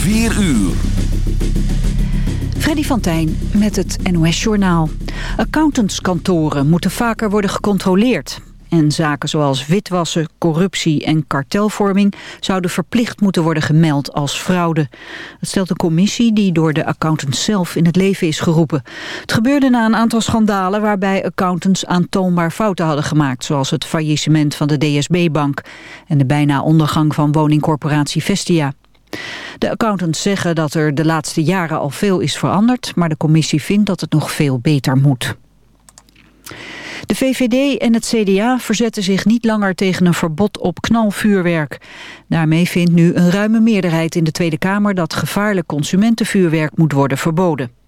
4 uur. Freddy van Tijn met het NOS-journaal. Accountantskantoren moeten vaker worden gecontroleerd. En zaken zoals witwassen, corruptie en kartelvorming... zouden verplicht moeten worden gemeld als fraude. Dat stelt een commissie die door de accountants zelf in het leven is geroepen. Het gebeurde na een aantal schandalen... waarbij accountants aantoonbaar fouten hadden gemaakt... zoals het faillissement van de DSB-bank... en de bijna ondergang van woningcorporatie Vestia. De accountants zeggen dat er de laatste jaren al veel is veranderd... maar de commissie vindt dat het nog veel beter moet. De VVD en het CDA verzetten zich niet langer tegen een verbod op knalvuurwerk. Daarmee vindt nu een ruime meerderheid in de Tweede Kamer... dat gevaarlijk consumentenvuurwerk moet worden verboden.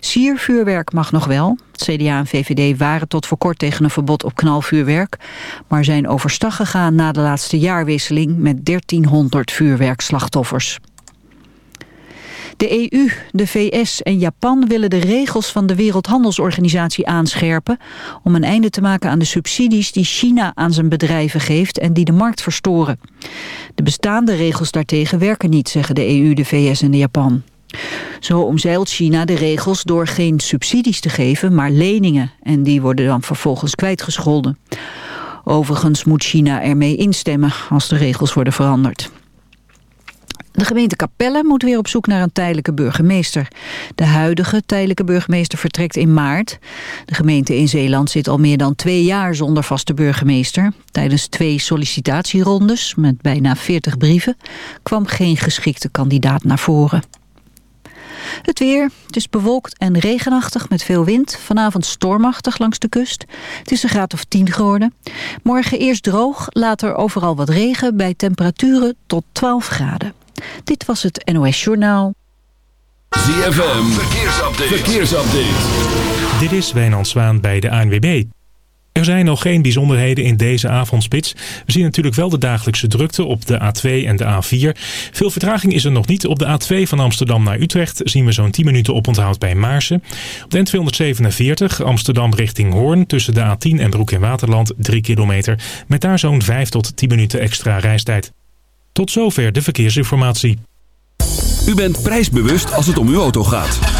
Siervuurwerk mag nog wel. CDA en VVD waren tot voor kort tegen een verbod op knalvuurwerk... maar zijn overstag gegaan na de laatste jaarwisseling... met 1300 vuurwerkslachtoffers. De EU, de VS en Japan willen de regels van de Wereldhandelsorganisatie aanscherpen... om een einde te maken aan de subsidies die China aan zijn bedrijven geeft... en die de markt verstoren. De bestaande regels daartegen werken niet, zeggen de EU, de VS en de Japan. Zo omzeilt China de regels door geen subsidies te geven, maar leningen. En die worden dan vervolgens kwijtgescholden. Overigens moet China ermee instemmen als de regels worden veranderd. De gemeente Capelle moet weer op zoek naar een tijdelijke burgemeester. De huidige tijdelijke burgemeester vertrekt in maart. De gemeente in Zeeland zit al meer dan twee jaar zonder vaste burgemeester. Tijdens twee sollicitatierondes met bijna 40 brieven kwam geen geschikte kandidaat naar voren. Het weer. Het is bewolkt en regenachtig met veel wind. Vanavond stormachtig langs de kust. Het is een graad of 10 geworden. Morgen eerst droog, later overal wat regen... bij temperaturen tot 12 graden. Dit was het NOS Journaal. ZFM, verkeersupdate. verkeersupdate. Dit is Wijnand Zwaan bij de ANWB. Er zijn nog geen bijzonderheden in deze avondspits. We zien natuurlijk wel de dagelijkse drukte op de A2 en de A4. Veel vertraging is er nog niet. Op de A2 van Amsterdam naar Utrecht zien we zo'n 10 minuten oponthoud bij Maarsen. Op de N247 Amsterdam richting Hoorn tussen de A10 en Broek in Waterland 3 kilometer. Met daar zo'n 5 tot 10 minuten extra reistijd. Tot zover de verkeersinformatie. U bent prijsbewust als het om uw auto gaat.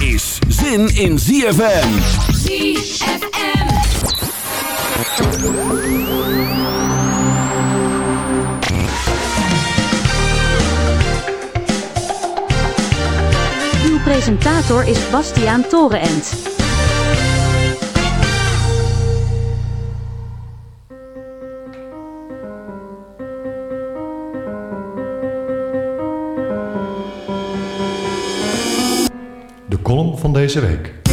is zin in ZFM. ZFM. Uw presentator is Bastiaan Torenent. Deze week.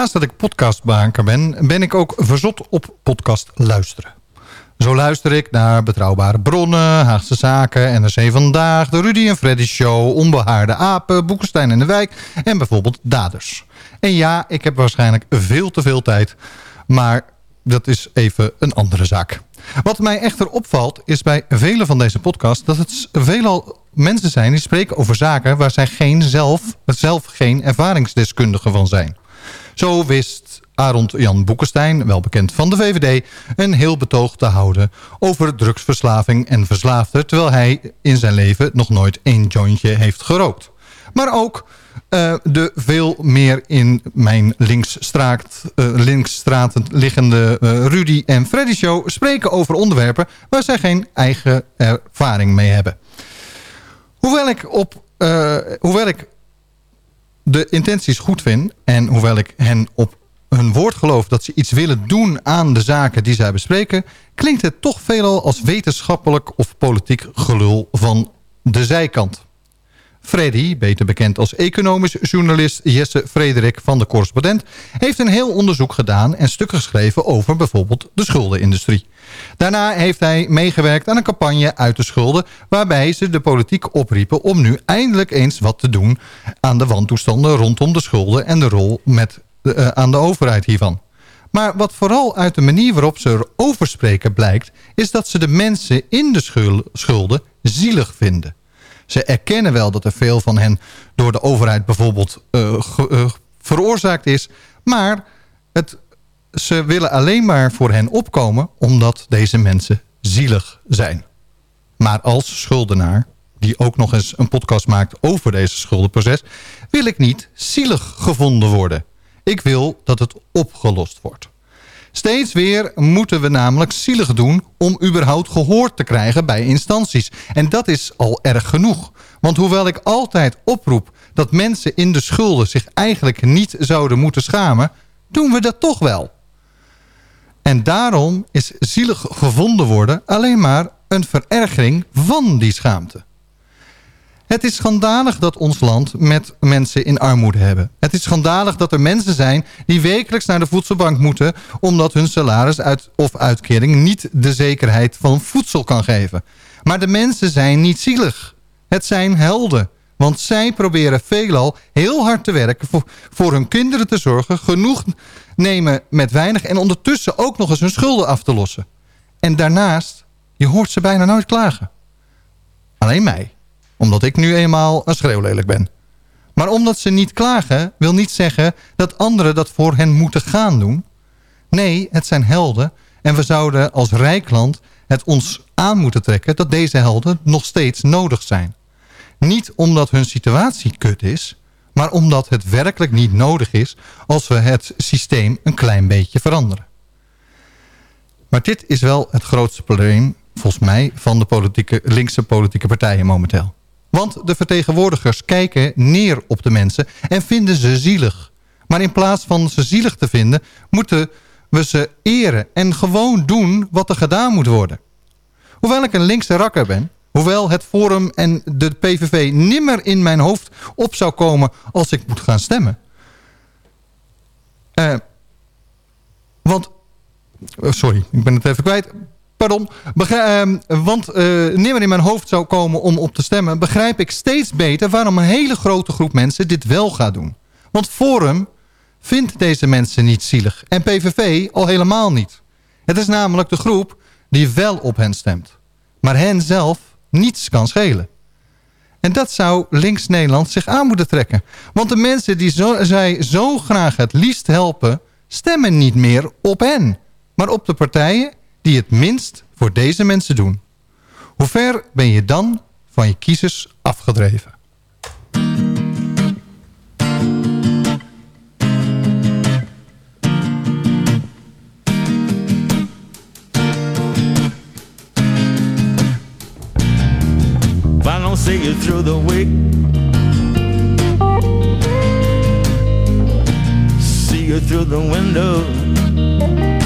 Naast dat ik podcastmaker ben, ben ik ook verzot op podcast luisteren. Zo luister ik naar Betrouwbare Bronnen, Haagse Zaken, NRC Vandaag, de Rudy en Freddy Show, Onbehaarde Apen, Boekenstein in de Wijk en bijvoorbeeld Daders. En ja, ik heb waarschijnlijk veel te veel tijd, maar dat is even een andere zaak. Wat mij echter opvalt is bij vele van deze podcasts dat het veelal mensen zijn die spreken over zaken waar zij geen zelf, zelf geen ervaringsdeskundige van zijn. Zo wist Arend Jan Boekenstein, wel bekend van de VVD... een heel betoog te houden over drugsverslaving en verslaafden... terwijl hij in zijn leven nog nooit één jointje heeft gerookt. Maar ook uh, de veel meer in mijn linksstraat, uh, linksstraat liggende uh, Rudy en Freddy show... spreken over onderwerpen waar zij geen eigen ervaring mee hebben. Hoewel ik, op, hoewel ik de intenties goed vind... en hoewel ik hen op hun woord geloof dat ze iets willen doen aan de zaken die zij bespreken... klinkt het toch veelal als wetenschappelijk of politiek gelul van de zijkant. Freddy, beter bekend als economisch journalist Jesse Frederik van de Correspondent... heeft een heel onderzoek gedaan en stukken geschreven over bijvoorbeeld de schuldenindustrie. Daarna heeft hij meegewerkt aan een campagne uit de schulden... waarbij ze de politiek opriepen om nu eindelijk eens wat te doen... aan de wantoestanden rondom de schulden en de rol met, uh, aan de overheid hiervan. Maar wat vooral uit de manier waarop ze erover spreken blijkt... is dat ze de mensen in de schulden zielig vinden. Ze erkennen wel dat er veel van hen door de overheid bijvoorbeeld uh, uh, veroorzaakt is. Maar het, ze willen alleen maar voor hen opkomen omdat deze mensen zielig zijn. Maar als schuldenaar, die ook nog eens een podcast maakt over deze schuldenproces... wil ik niet zielig gevonden worden. Ik wil dat het opgelost wordt. Steeds weer moeten we namelijk zielig doen om überhaupt gehoord te krijgen bij instanties. En dat is al erg genoeg. Want hoewel ik altijd oproep dat mensen in de schulden zich eigenlijk niet zouden moeten schamen, doen we dat toch wel. En daarom is zielig gevonden worden alleen maar een verergering van die schaamte. Het is schandalig dat ons land met mensen in armoede hebben. Het is schandalig dat er mensen zijn die wekelijks naar de voedselbank moeten... omdat hun salaris uit of uitkering niet de zekerheid van voedsel kan geven. Maar de mensen zijn niet zielig. Het zijn helden. Want zij proberen veelal heel hard te werken voor, voor hun kinderen te zorgen... genoeg nemen met weinig en ondertussen ook nog eens hun schulden af te lossen. En daarnaast, je hoort ze bijna nooit klagen. Alleen mij omdat ik nu eenmaal een schreeuwlelijk ben. Maar omdat ze niet klagen, wil niet zeggen dat anderen dat voor hen moeten gaan doen. Nee, het zijn helden en we zouden als rijk land het ons aan moeten trekken dat deze helden nog steeds nodig zijn. Niet omdat hun situatie kut is, maar omdat het werkelijk niet nodig is als we het systeem een klein beetje veranderen. Maar dit is wel het grootste probleem, volgens mij, van de politieke, linkse politieke partijen momenteel. Want de vertegenwoordigers kijken neer op de mensen en vinden ze zielig. Maar in plaats van ze zielig te vinden, moeten we ze eren en gewoon doen wat er gedaan moet worden. Hoewel ik een linkse rakker ben, hoewel het Forum en de PVV nimmer in mijn hoofd op zou komen als ik moet gaan stemmen. Uh, want, sorry, ik ben het even kwijt. Pardon, uh, want uh, nimmer in mijn hoofd zou komen om op te stemmen... begrijp ik steeds beter waarom een hele grote groep mensen dit wel gaat doen. Want Forum vindt deze mensen niet zielig. En PVV al helemaal niet. Het is namelijk de groep die wel op hen stemt. Maar hen zelf niets kan schelen. En dat zou links Nederland zich aan moeten trekken. Want de mensen die zo, zij zo graag het liefst helpen... stemmen niet meer op hen. Maar op de partijen die het minst voor deze mensen doen. Hoe ver ben je dan van je kiezers afgedreven? If I see you through the week See you through the window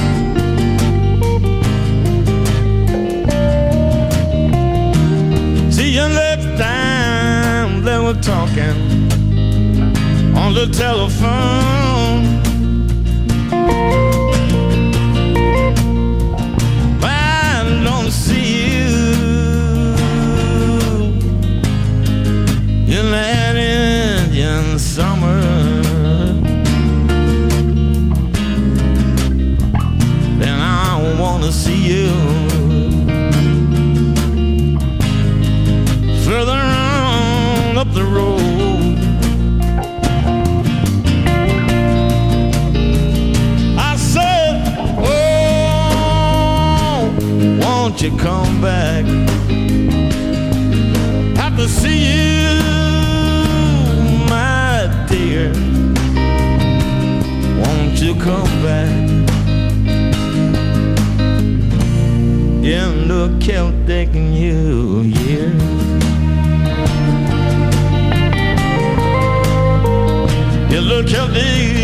were talking on the telephone. the road. I said, Oh, won't you come back? Have to see you, my dear. Won't you come back? In the Celtic New Year. look at me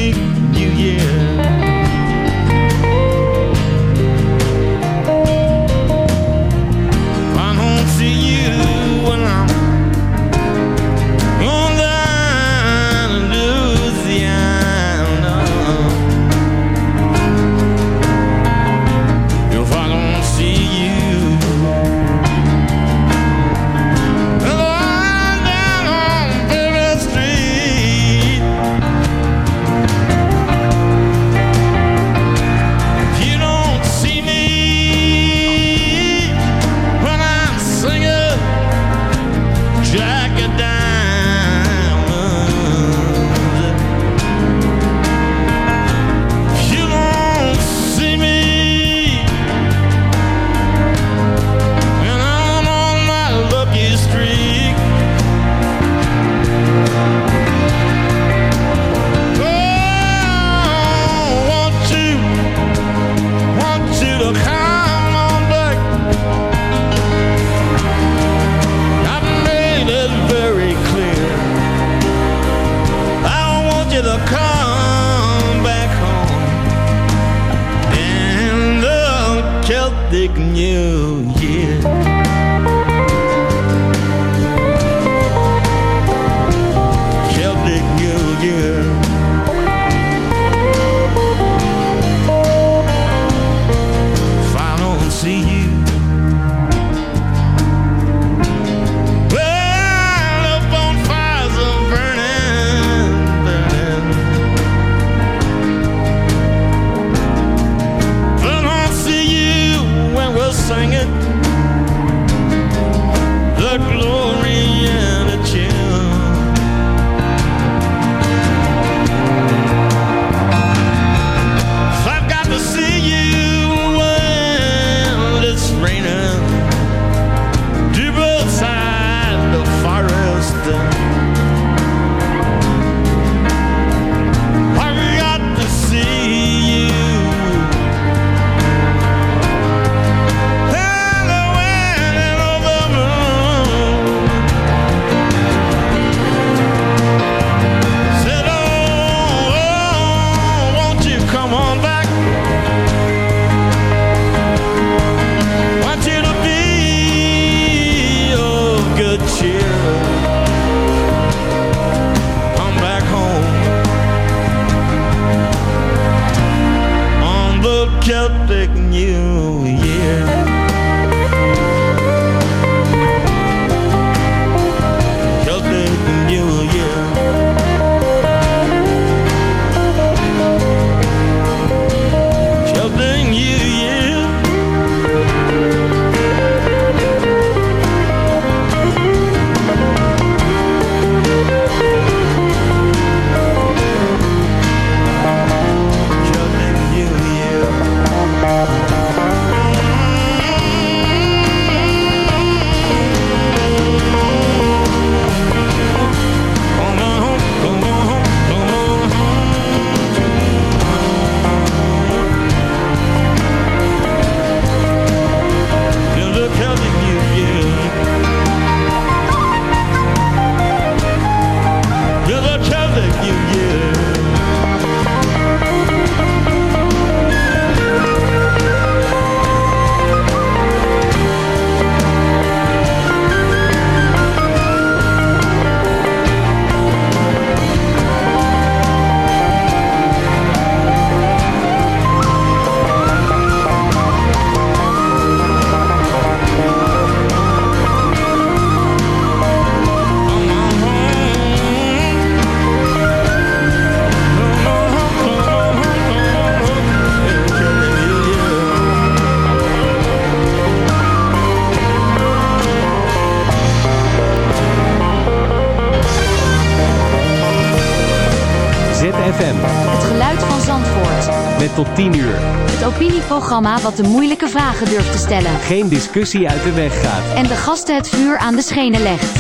wat de moeilijke vragen durft te stellen. Geen discussie uit de weg gaat. En de gasten het vuur aan de schenen legt.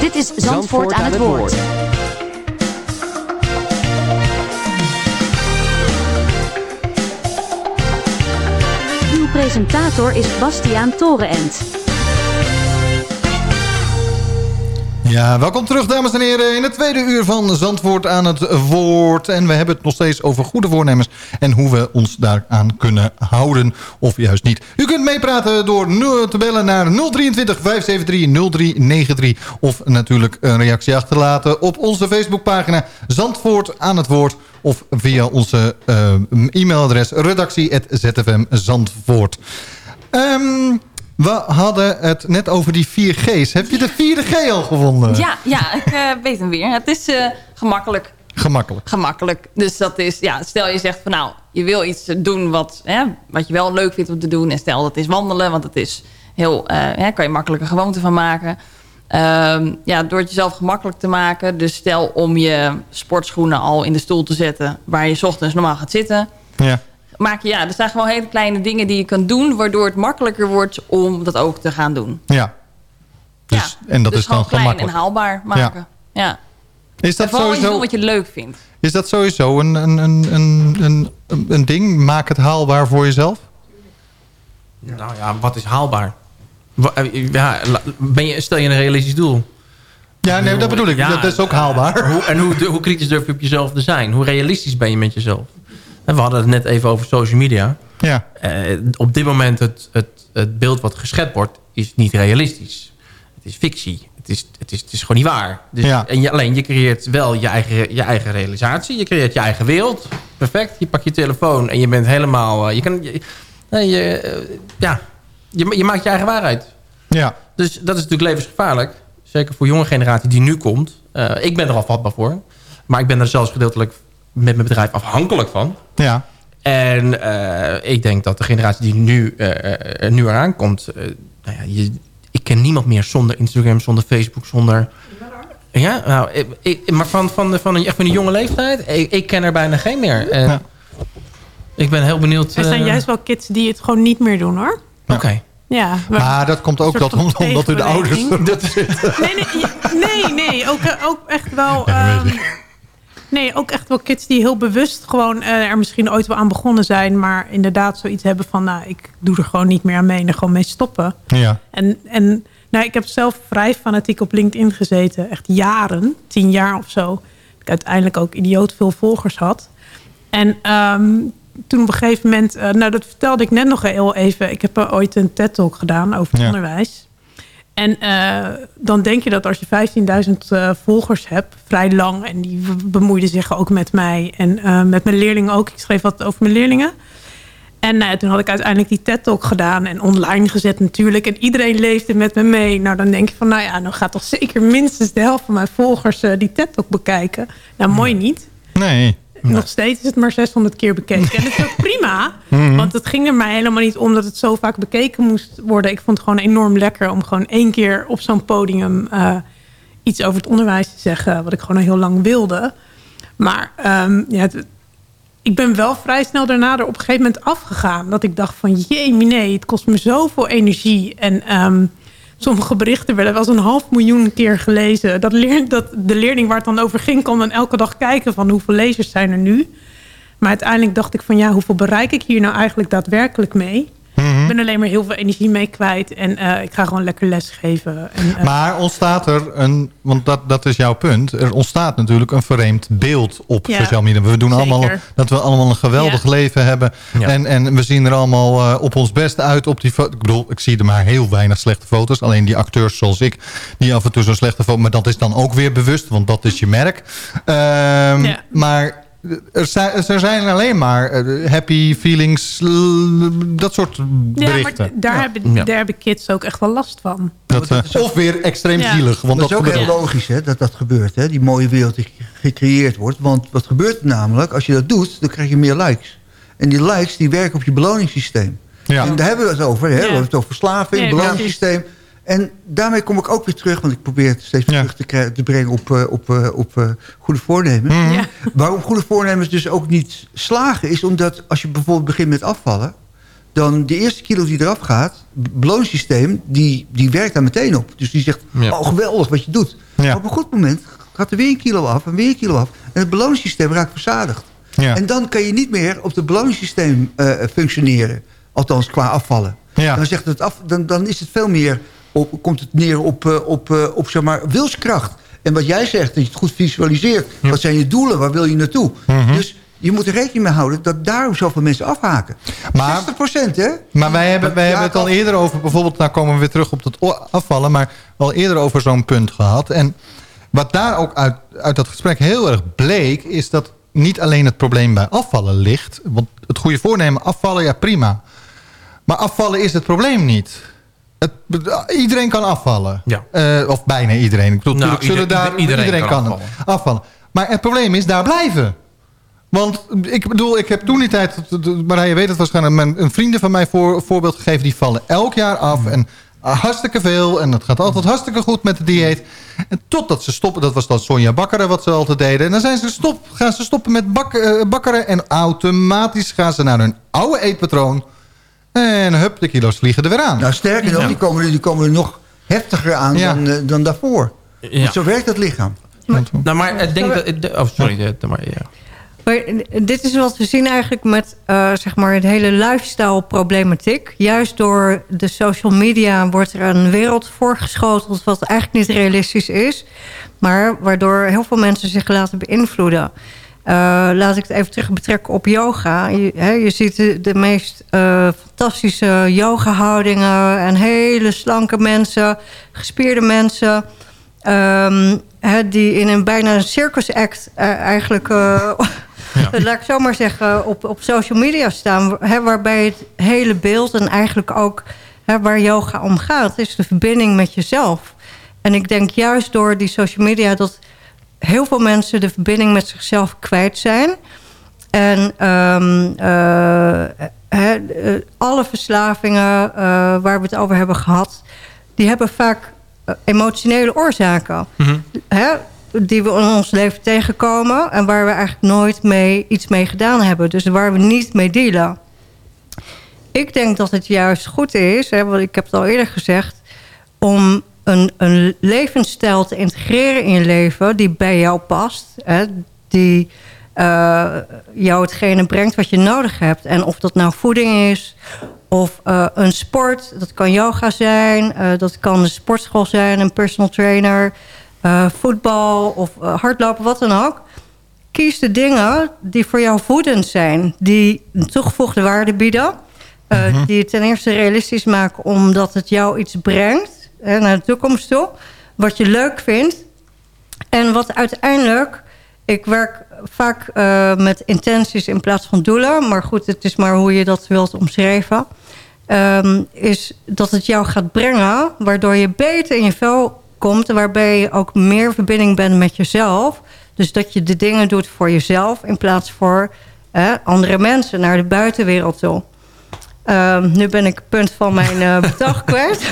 Dit is Zandvoort, aan het woord. Uw presentator is Bastiaan Torenent. Ja, welkom terug dames en heren in het tweede uur van Zandvoort aan het woord. En we hebben het nog steeds over goede voornemens en hoe we ons daaraan kunnen houden of juist niet. U kunt meepraten door te bellen naar 023 573 0393 of natuurlijk een reactie achterlaten op onze Facebookpagina Zandvoort aan het woord of via onze eh, e-mailadres redactie.zfmzandvoort. Ehm we hadden het net over die 4G's. Heb je de vierde G al gevonden? Ja, ja ik eh, weet hem weer. Het is eh, gemakkelijk. Gemakkelijk. Gemakkelijk. Dus dat is, ja, stel je zegt van nou, je wil iets doen wat, hè, wat je wel leuk vindt om te doen. En stel dat is wandelen, want het is heel, eh, hè, kan je makkelijke gewoonte van maken. Ehm, ja, door het jezelf gemakkelijk te maken. Dus stel om je sportschoenen al in de stoel te zetten waar je 's ochtends normaal gaat zitten. Ja. Maak je, ja, er zijn gewoon hele kleine dingen die je kan doen, waardoor het makkelijker wordt om dat ook te gaan doen. Ja. Dus, en dat dus is dan gewoon klein gemakkelijk. en haalbaar maken. Ja. Is dat vooral sowieso- wat je leuk vindt. Is dat sowieso een, een, een, een, een, een ding? Maak het haalbaar voor jezelf? Nou ja, wat is haalbaar? Wa- eh, Ja, ben je, stel je een realistisch doel? Ja, nee, dat bedoel ik. Dat is ook haalbaar. Hoe, en hoe, hoe kritisch durf je op jezelf te zijn? Hoe realistisch ben je met jezelf? En we hadden het net even over social media. Ja. Eh, op dit moment het, het, het beeld wat geschept wordt, is niet realistisch. Het is fictie. Het is, het is, het is gewoon niet waar. Dus, Ja. en je, alleen je creëert wel je eigen, je eigen realisatie. Je creëert je eigen wereld. Perfect. Je pakt je telefoon en je bent helemaal... eh, je kan, je, eh, ja, je, je maakt je eigen waarheid. Ja. Dus dat is natuurlijk levensgevaarlijk. Zeker voor jonge generatie die nu komt. Eh, ik ben er al vatbaar voor. Maar ik ben er zelfs gedeeltelijk met mijn bedrijf afhankelijk van. Ja. En ik denk dat de generatie die nu, nu eraan komt... nou ja, je, ken niemand meer zonder Instagram, zonder Facebook, zonder... Ja, nou, ik, ik- maar van, van, de, van, een, echt van een jonge leeftijd, ik, ik ken er bijna geen meer. En Ik ben heel benieuwd... Er zijn eh, juist wel kids die het gewoon niet meer doen hoor. Oké. Ja, Maar dat komt ook dat, omdat u de ouders dat. Nee, nee, nee, nee ook, eh, ook echt wel... ehm, nee, ook echt wel kids die heel bewust gewoon eh, er misschien ooit wel aan begonnen zijn... maar inderdaad zoiets hebben van... nou, ik doe er gewoon niet meer aan mee en er gewoon mee stoppen. Ja. En, en nou, ik heb zelf vrij fanatiek op LinkedIn gezeten. Echt jaren, tien jaar of zo. Ik uiteindelijk ook idioot veel volgers had. En ehm, toen op een gegeven moment... eh, nou, dat vertelde ik net nog heel even. Ik heb er ooit een TED-talk gedaan over het Ja. onderwijs. En eh, dan denk je dat als je 15.000 eh, volgers hebt, vrij lang... en die be- bemoeiden zich ook met mij en eh, met mijn leerlingen ook. Ik schreef wat over mijn leerlingen. En nou toen had ik uiteindelijk die TED-talk gedaan en online gezet natuurlijk. En iedereen leefde met me mee. Nou, dan denk je van, nou ja, dan gaat toch zeker minstens de helft van mijn volgers die TED-talk bekijken. Nou, mooi niet. Nee. Nog steeds is het maar 600 keer bekeken. En dat is ook prima. Mhm. Want het ging er mij helemaal niet om dat het zo vaak bekeken moest worden. Ik vond het gewoon enorm lekker om gewoon één keer op zo'n podium eh, iets over het onderwijs te zeggen. Wat ik gewoon al heel lang wilde. Maar ehm, ja, het- ik ben wel vrij snel daarna er op een gegeven moment afgegaan. Dat ik dacht van, jee, nee, het kost me zoveel energie. En ehm, sommige berichten werden wel eens een half miljoen keer gelezen. Dat, leer, dat de leerling waar het dan over ging, kon dan elke dag kijken van hoeveel lezers zijn er nu. Maar uiteindelijk dacht ik van, ja, hoeveel bereik ik hier nou eigenlijk daadwerkelijk mee? Ik ben alleen maar heel veel energie mee kwijt. En eh, ik ga gewoon lekker lesgeven. En, eh, Maar ontstaat er een, want dat, dat is jouw punt, er ontstaat natuurlijk een vreemd beeld op Ja, sociale media. We doen zeker. allemaal dat we allemaal een geweldig Ja. leven hebben. En, en we zien er allemaal eh, op ons best uit op die foto. Ik bedoel, ik zie er maar heel weinig slechte foto's. Alleen die acteurs zoals ik, die af en toe zo'n slechte foto. Maar dat is dan ook weer bewust, want dat is je merk. Ehm, Maar er zijn, alleen maar eh, happy feelings, dat soort ja, maar berichten. daar, Hebben, daar hebben kids ook echt wel last van. Dat, eh, of weer extreem Ja. zielig. Want dat is ook heel logisch hè, dat dat gebeurt. Hè? Die mooie wereld die gecreëerd wordt. Want wat gebeurt er namelijk? Als je dat doet, dan krijg je meer likes. En die likes die werken op je beloningssysteem. Ja. En daar hebben we het over. Hè? We hebben het over verslaving, Ja, beloningssysteem. En daarmee kom ik ook weer terug, want ik probeer het steeds weer terug te, te brengen op, eh, op, eh, op eh, goede voornemens. Mhm. Ja. Waarom goede voornemens dus ook niet slagen, is omdat als je bijvoorbeeld begint met afvallen, dan de eerste kilo die eraf gaat, het beloningssysteem, die, die werkt daar meteen op. Dus die zegt, Ja. oh geweldig wat je doet. Maar op een goed moment gaat er weer een kilo af en weer een kilo af. En het beloningssysteem raakt verzadigd. Ja. En dan kan je niet meer op het beloningssysteem eh, functioneren. Althans, qua afvallen. Dan, zegt het af, dan, dan is het veel meer op, komt het neer op, eh, op, eh, op zeg maar, wilskracht. En wat jij zegt, dat je het goed visualiseert. Wat zijn je doelen? Waar wil je naartoe? Mhm. Dus je moet er rekening mee houden dat daarom zoveel mensen afhaken. Maar- 60% hè? Maar wij hebben, wij Ja, hebben het al eerder over, bijvoorbeeld, nou komen we weer terug op o- afvallen, maar al eerder over zo'n punt gehad. En wat daar ook uit, uit dat gesprek heel erg bleek, is dat niet alleen het probleem bij afvallen ligt. Want het goede voornemen, afvallen, ja prima. Maar afvallen is het probleem niet. Het, iedereen kan afvallen. Ja. Eh, of bijna iedereen. Ik bedoel, Nou, natuurlijk zullen daar, iedereen iedereen, kan afvallen. afvallen. Maar het probleem is daar blijven. Want ik bedoel, ik heb toen die tijd... Marije weet het waarschijnlijk... Mijn, een vrienden van mij voor, voorbeeld gegeven... die vallen elk jaar af. En hartstikke veel. En het gaat altijd hartstikke goed met de dieet. En totdat ze stoppen... Dat was dan Sonja Bakkeren wat ze altijd deden. En dan zijn ze stop, gaan ze stoppen met bak, eh, bakkeren. En automatisch gaan ze naar hun oude eetpatroon. En hup, de kilo's vliegen er weer aan. Nou, sterker nog, Ja. die, komen, die komen nog heftiger aan Ja. dan, eh, dan daarvoor. Want zo werkt het lichaam. Nou, maar ik denk dat... Oh, sorry. maar, ja. Maar dit is wat we zien eigenlijk met eh, zeg maar het hele lifestyle problematiek. Juist door de social media wordt er een wereld voorgeschoteld... wat eigenlijk niet realistisch is. Maar waardoor heel veel mensen zich laten beïnvloeden. Eh, laat ik het even terug betrekken op yoga. Je, hè, je ziet de, de meest eh, fantastische yoga-houdingen... en hele slanke mensen, gespierde mensen... Ehm, die in een bijna een circus act eh, eigenlijk... eh, laat ik zo maar zeggen, op, op social media staan. Waarbij het hele beeld en eigenlijk ook waar yoga om gaat... is de verbinding met jezelf. En ik denk juist door die social media... dat heel veel mensen de verbinding met zichzelf kwijt zijn. En ehm, eh, eh, alle verslavingen eh, waar we het over hebben gehad... die hebben vaak eh, emotionele oorzaken. Hè, die we in ons leven tegenkomen... en waar we eigenlijk nooit mee, iets mee gedaan hebben. Dus waar we niet mee dealen. Ik denk dat het juist goed is, hè, want ik heb het al eerder gezegd... om een, een levensstijl te integreren in je leven die bij jou past. Hè, die eh, jou hetgene brengt wat je nodig hebt. En of dat nou voeding is of eh, een sport. Dat kan yoga zijn, eh, dat kan een sportschool zijn, een personal trainer... voetbal of hardlopen, wat dan ook. Kies de dingen die voor jou voedend zijn. Die een toegevoegde waarde bieden. eh, Die het ten eerste realistisch maken omdat het jou iets brengt hè, naar de toekomst toe. Wat je leuk vindt. En wat uiteindelijk... Ik werk vaak eh, met intenties in plaats van doelen. Maar goed, het is maar hoe je dat wilt omschrijven. Ehm, is dat het jou gaat brengen... waardoor je beter in je vel komt... waarbij je ook meer verbinding bent met jezelf. Dus dat je de dingen doet voor jezelf... in plaats voor andere mensen naar de buitenwereld toe. Ehm, nu ben ik het punt van mijn eh betoog kwijt.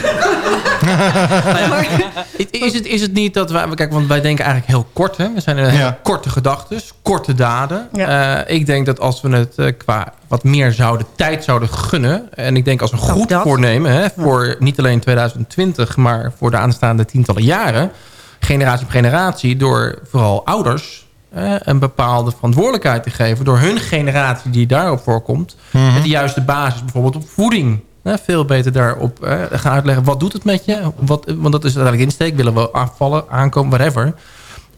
Is het, is het niet dat wij... Kijk, want wij denken eigenlijk heel kort. Hè? We zijn een hele korte gedachten, korte daden. Eh, ik denk dat als we het eh, qua wat meer zouden, tijd zouden gunnen... en ik denk als een goed voornemen... Hè, voor niet alleen 2020, maar voor de aanstaande tientallen jaren... generatie op generatie, door vooral ouders... eh, een bepaalde verantwoordelijkheid te geven... door hun generatie die daarop voorkomt... Mhm. en de juiste basis bijvoorbeeld op voeding... hè, veel beter daarop eh, gaan uitleggen. Wat doet het met je? Wat, want dat is uiteindelijk insteek. Willen we afvallen, aankomen, whatever.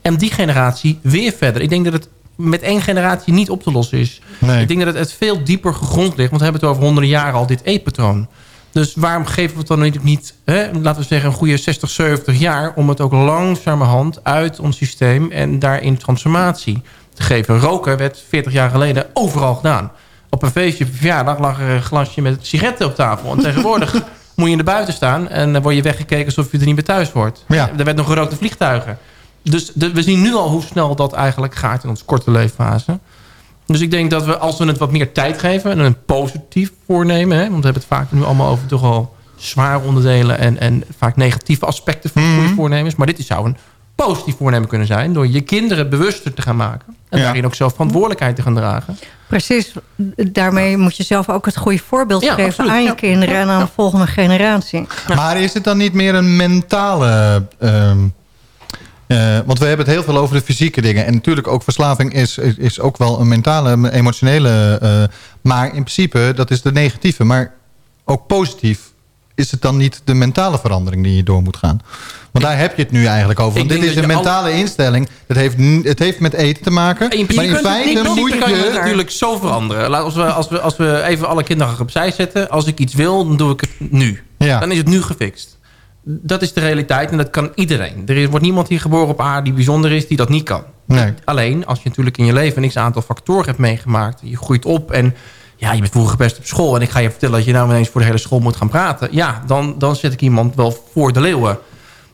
En die generatie weer verder. Ik denk dat het met één generatie niet op te lossen is. Ik denk dat het, het veel dieper gegrond ligt. Want we hebben het over honderden jaren al, dit eetpatroon. Dus waarom geven we het dan niet, niet hè, laten we zeggen, een goede 60, 70 jaar... om het ook langzamerhand uit ons systeem en daarin transformatie te geven. Roken werd 40 jaar geleden overal gedaan. Op een feestje, verjaardag, lag er een glasje met sigaretten op tafel. En tegenwoordig moet je in de buiten staan en dan word je weggekeken alsof je er niet meer thuis hoort. Ja. Er werd nog gerookte vliegtuigen. Dus de- we zien nu al hoe snel dat eigenlijk gaat in onze korte leeffase. Dus ik denk dat we, als we het wat meer tijd geven... en een positief voornemen... Hè, want we hebben het vaak nu allemaal over toch al zware onderdelen en, en vaak negatieve aspecten van Mhm. goede voornemens. Maar dit zou een positief voornemen kunnen zijn... door je kinderen bewuster te gaan maken. En Ja. daarin ook zelf verantwoordelijkheid te gaan dragen. Precies, daarmee moet je zelf ook het goede voorbeeld Ja, geven absoluut. aan je Ja. kinderen en aan de volgende generatie. Maar is het dan niet meer een mentale... ehm, eh, want we hebben het heel veel over de fysieke dingen. En natuurlijk ook verslaving is, is, is ook wel een mentale, emotionele... eh, maar in principe, dat is de negatieve. Maar ook positief is het dan niet de mentale verandering die je door moet gaan. Want daar heb je het nu eigenlijk over. Want dit is een mentale instelling. Dat heeft, het heeft met eten te maken. Maar in feite moet kan je het je... natuurlijk zo veranderen. Laat, als, we, als, we, als we even alle kinderen opzij zetten. Als ik iets wil, dan doe ik het nu. Ja. Dan is het nu gefixt. Dat is de realiteit en dat kan iedereen. Er is- wordt niemand hier geboren op aarde die bijzonder is, die dat niet kan. Nee. Alleen, als je natuurlijk in je leven een x-aantal factoren hebt meegemaakt. Je groeit op en ja, je bent vroeger best op school... en ik ga je vertellen dat je nou ineens voor de hele school moet gaan praten. Ja, dan, dan zet ik iemand wel voor de leeuwen.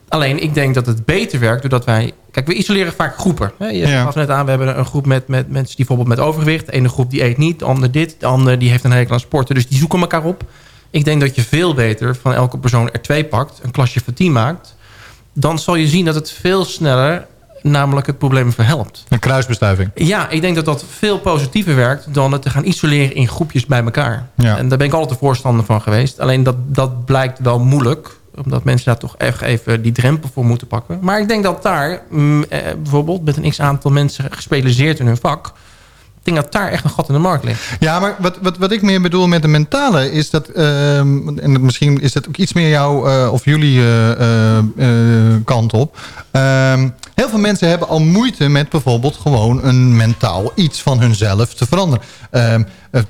Alleen, ik denk dat het beter werkt doordat wij... Kijk, we isoleren vaak groepen. Hè? Je Ja. gaf net aan, we hebben een groep met, met mensen die bijvoorbeeld met overgewicht. De ene groep die eet niet, de ander dit. De ander die heeft een hekel aan sporten, dus die zoeken elkaar op. Ik denk dat je veel beter van elke persoon er twee pakt... een klasje van tien maakt. Dan zal je zien dat het veel sneller namelijk het probleem verhelpt. Een kruisbestuiving. Ja, ik denk dat dat veel positiever werkt... dan het te gaan isoleren in groepjes bij elkaar. Ja. En daar ben ik altijd de voorstander van geweest. Alleen dat, dat blijkt wel moeilijk omdat mensen daar toch echt even die drempel voor moeten pakken. Maar ik denk dat daar mm, eh, bijvoorbeeld met een x-aantal mensen gespecialiseerd in hun vak... ik denk dat daar echt een gat in de markt ligt. Ja, maar wat, wat, wat ik meer bedoel met de mentale is dat... ehm, en misschien is dat ook iets meer jouw eh, of jullie eh, eh, kant op. Ehm, heel veel mensen hebben al moeite met bijvoorbeeld gewoon een mentaal iets van hunzelf te veranderen. Ehm, eh,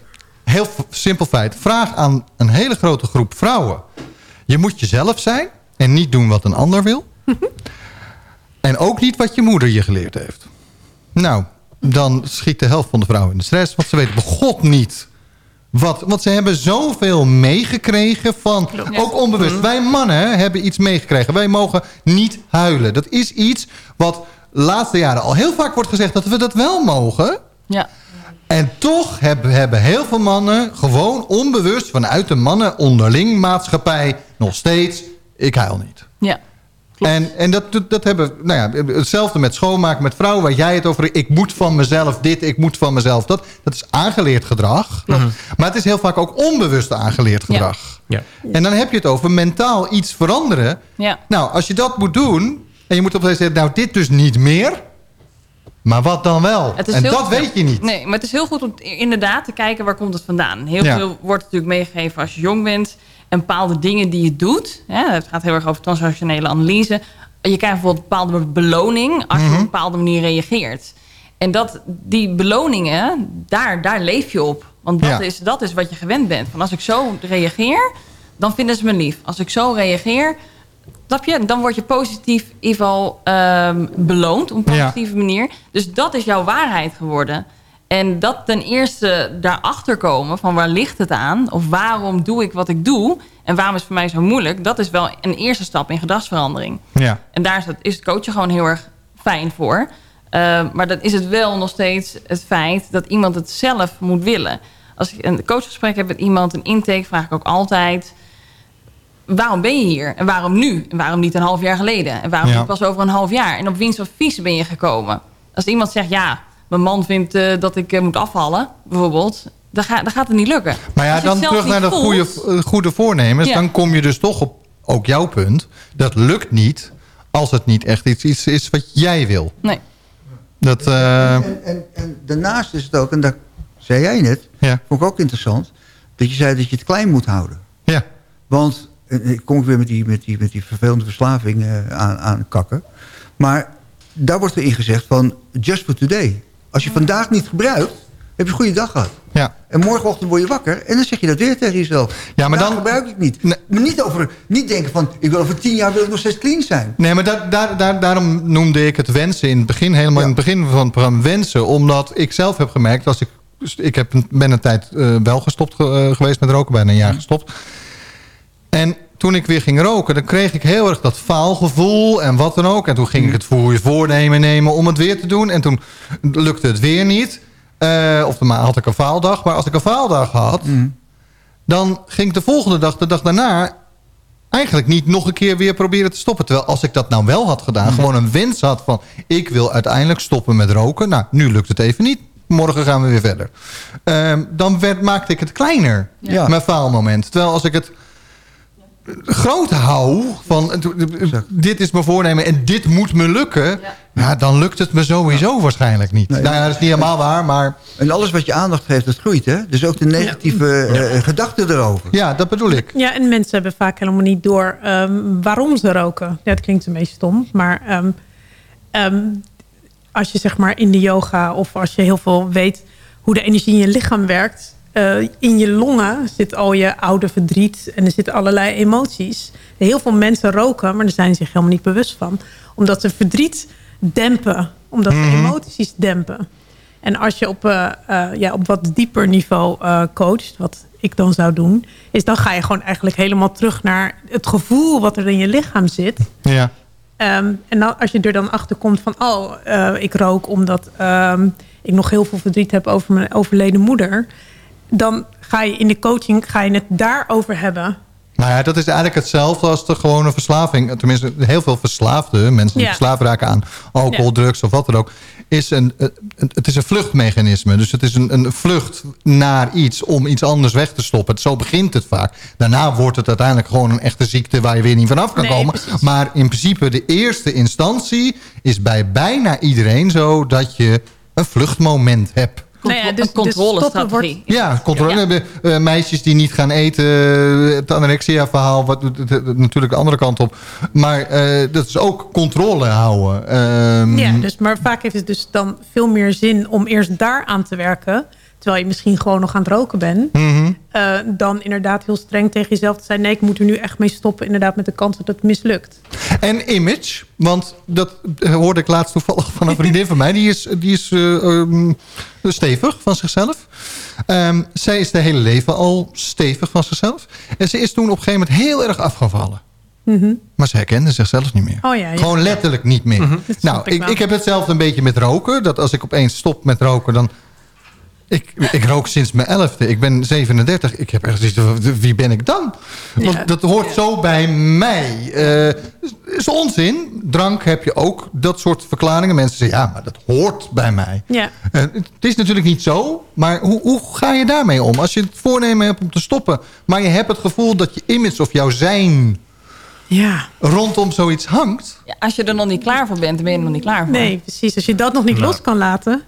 heel simpel feit. Vraag aan een hele grote groep vrouwen. Je moet jezelf zijn en niet doen wat een ander wil. en ook niet wat je moeder je geleerd heeft. Nou, dan schiet de helft van de vrouwen in de stress. Want ze weten bij god niet wat. Want ze hebben zoveel meegekregen van... Ook onbewust. Wij mannen hebben iets meegekregen. Wij mogen niet huilen. Dat is iets wat de laatste jaren al heel vaak wordt gezegd... dat we dat wel mogen. Ja. En toch hebben, hebben heel veel mannen gewoon onbewust... vanuit de mannen onderling maatschappij nog steeds... ik huil niet. Ja. En, en dat, dat, hebben, nou ja, hetzelfde met schoonmaken met vrouwen, waar jij het over, ik moet van mezelf dit, ik moet van mezelf dat. Dat is aangeleerd gedrag. Maar het is heel vaak ook onbewust aangeleerd gedrag. Ja. En dan heb je het over mentaal iets veranderen. Ja. Nou, als je dat moet doen, en je moet op een gegeven moment zeggen, nou dit dus niet meer. Maar wat dan wel? En dat goed- weet je niet. Nee, maar het is heel goed om inderdaad te kijken waar komt het vandaan. Heel Ja. veel wordt natuurlijk meegegeven als je jong bent. En bepaalde dingen die je doet. Hè, het gaat heel erg over transactionele analyse. Je krijgt bijvoorbeeld een bepaalde beloning als je Mhm. op een bepaalde manier reageert. En dat, die beloningen, daar, daar leef je op. Want dat, Ja. is, dat is wat je gewend bent. Van als ik zo reageer, dan vinden ze me lief. Als ik zo reageer, snap je? Dan word je positief in ieder geval ehm, beloond op een Ja. positieve manier. Dus dat is jouw waarheid geworden. En dat ten eerste daarachter komen van waar ligt het aan? Of waarom doe ik wat ik doe? En waarom is het voor mij zo moeilijk? Dat is wel een eerste stap in gedragsverandering. Ja. En daar is het, is het coachen gewoon heel erg fijn voor. Uh, maar dan is het wel nog steeds het feit dat iemand het zelf moet willen. Als ik een coachgesprek heb met iemand, een intake, vraag ik ook altijd... waarom ben je hier? En waarom nu? En waarom niet een half jaar geleden? En waarom Ja. niet pas over een half jaar? En op wiens advies ben je gekomen? Als iemand zegt, ja, mijn man vindt uh, dat ik uh, moet afvallen, bijvoorbeeld... Dan, ga, dan gaat het niet lukken. Maar ja, dan terug naar de goede, eh, goede voornemens. Ja. Dan kom je dus toch op ook jouw punt. Dat lukt niet als het niet echt iets, iets is wat jij wil. Nee. Dat, eh, En, en, en daarnaast is het ook, en dat zei jij net, Ja. vond ik ook interessant, dat je zei dat je het klein moet houden. Ja. Want, eh, ik kom weer met die, met die, met die vervelende verslaving eh, aan, aan kakken. Maar daar wordt er in gezegd van, just for today. Als je vandaag niet gebruikt, heb je een goede dag gehad. Ja. En morgenochtend word je wakker en dan zeg je dat weer tegen jezelf. Ja, maar dan- gebruik ik niet. Maar niet, over, niet denken van, ik wil over tien jaar wil ik nog steeds clean zijn. Nee, maar daar, daar, daar, daarom noemde ik het wensen in het begin, helemaal in het begin van het programma wensen. Omdat ik zelf heb gemerkt, als ik, ik heb, ben een tijd eh, wel gestopt ge- eh, geweest met roken, bijna een jaar gestopt. En toen ik weer ging roken, dan kreeg ik heel erg dat faalgevoel en wat dan ook. En toen ging ik het voor je voornemen nemen om het weer te doen. En toen lukte het weer niet. Eh, of dan had ik een faaldag. Maar als ik een faaldag had, dan ging ik de volgende dag, de dag daarna... eigenlijk niet nog een keer weer proberen te stoppen. Terwijl als ik dat nou wel had gedaan, gewoon een wens had van... ik wil uiteindelijk stoppen met roken. Nou, nu lukt het even niet. Morgen gaan we weer verder. Ehm, dan werd, maakte ik het kleiner, Ja. mijn faalmoment. Terwijl als ik het groot hou van eh, dit is mijn voornemen en dit moet me lukken... Ja. dan lukt het me sowieso waarschijnlijk niet. nou ja, dat is niet helemaal waar, maar... En alles wat je aandacht geeft, dat groeit, hè? Dus ook de negatieve eh, gedachten erover. Ja, dat bedoel ik. Ja, en mensen hebben vaak helemaal niet door ehm, waarom ze roken. Ja, dat klinkt een beetje stom, maar ehm, ehm, als je zeg maar in de yoga of als je heel veel weet hoe de energie in je lichaam werkt, eh, in je longen zit al je oude verdriet en er zitten allerlei emoties. Heel veel mensen roken, maar daar zijn ze zich helemaal niet bewust van, omdat ze verdriet dempen, omdat ze emoties dempen. En als je op, eh, eh, ja, op wat dieper niveau coacht, wat ik dan zou doen... is dan ga je gewoon eigenlijk helemaal terug naar het gevoel wat er in je lichaam zit. Ja. Ehm, en dan, als je er dan achter komt van... oh, ik rook omdat ehm, ik nog heel veel verdriet heb over mijn overleden moeder... dan ga je in de coaching ga je het daarover hebben... Nou ja, dat is eigenlijk hetzelfde als de gewone verslaving. Tenminste, heel veel verslaafden, mensen die Ja. verslaafd raken aan alcohol, Ja. drugs of wat dan ook. Is een, een- het is een vluchtmechanisme. Dus het is een, een vlucht naar iets om iets anders weg te stoppen. Zo begint het vaak. Daarna wordt het uiteindelijk gewoon een echte ziekte waar je weer niet vanaf kan Nee, komen. precies. Maar in principe de eerste instantie is bij bijna iedereen zo dat je een vluchtmoment hebt. Nou ja, dus- dus controlestrategie. stoppen wordt- Ja, controle. Hebben eh, meisjes die niet gaan eten. eh, Het anorexia-verhaal, wat natuurlijk de andere kant op. Maar eh, dat is ook controle houden. Ehm, Ja, dus, maar vaak heeft het dus dan veel meer zin om eerst daar aan te werken... terwijl je misschien gewoon nog aan het roken bent... mhm. eh, dan inderdaad heel streng tegen jezelf te zijn... nee, ik moet er nu echt mee stoppen, inderdaad met de kans dat het mislukt. En image, want dat eh, hoorde ik laatst toevallig van een vriendin van mij. Die is, die is eh, ehm, stevig van zichzelf. Ehm, zij is de hele leven al stevig van zichzelf. En ze is toen op een gegeven moment heel erg afgevallen. Mhm. Maar ze herkende zichzelf niet meer. Oh ja, ja. Gewoon letterlijk niet meer. Snap Nou, ik ik, ik heb hetzelfde een beetje met roken. Dat als ik opeens stop met roken, dan... Ik, ik rook sinds mijn elfde. Ik ben 37. Ik heb echt zoiets van, wie ben ik dan? Want Ja. dat hoort zo bij mij. Eh is onzin. Drank heb je ook. Dat soort verklaringen. Mensen zeggen, ja, maar dat hoort bij mij. Ja. Eh, het is natuurlijk niet zo, maar hoe, hoe ga je daarmee om? Als je het voornemen hebt om te stoppen, maar je hebt het gevoel dat je image of jouw zijn Ja. rondom zoiets hangt. Ja, als je er nog niet klaar voor bent, dan ben je er nog niet klaar voor. Nee, precies. Als je dat nog niet Nou. los kan laten...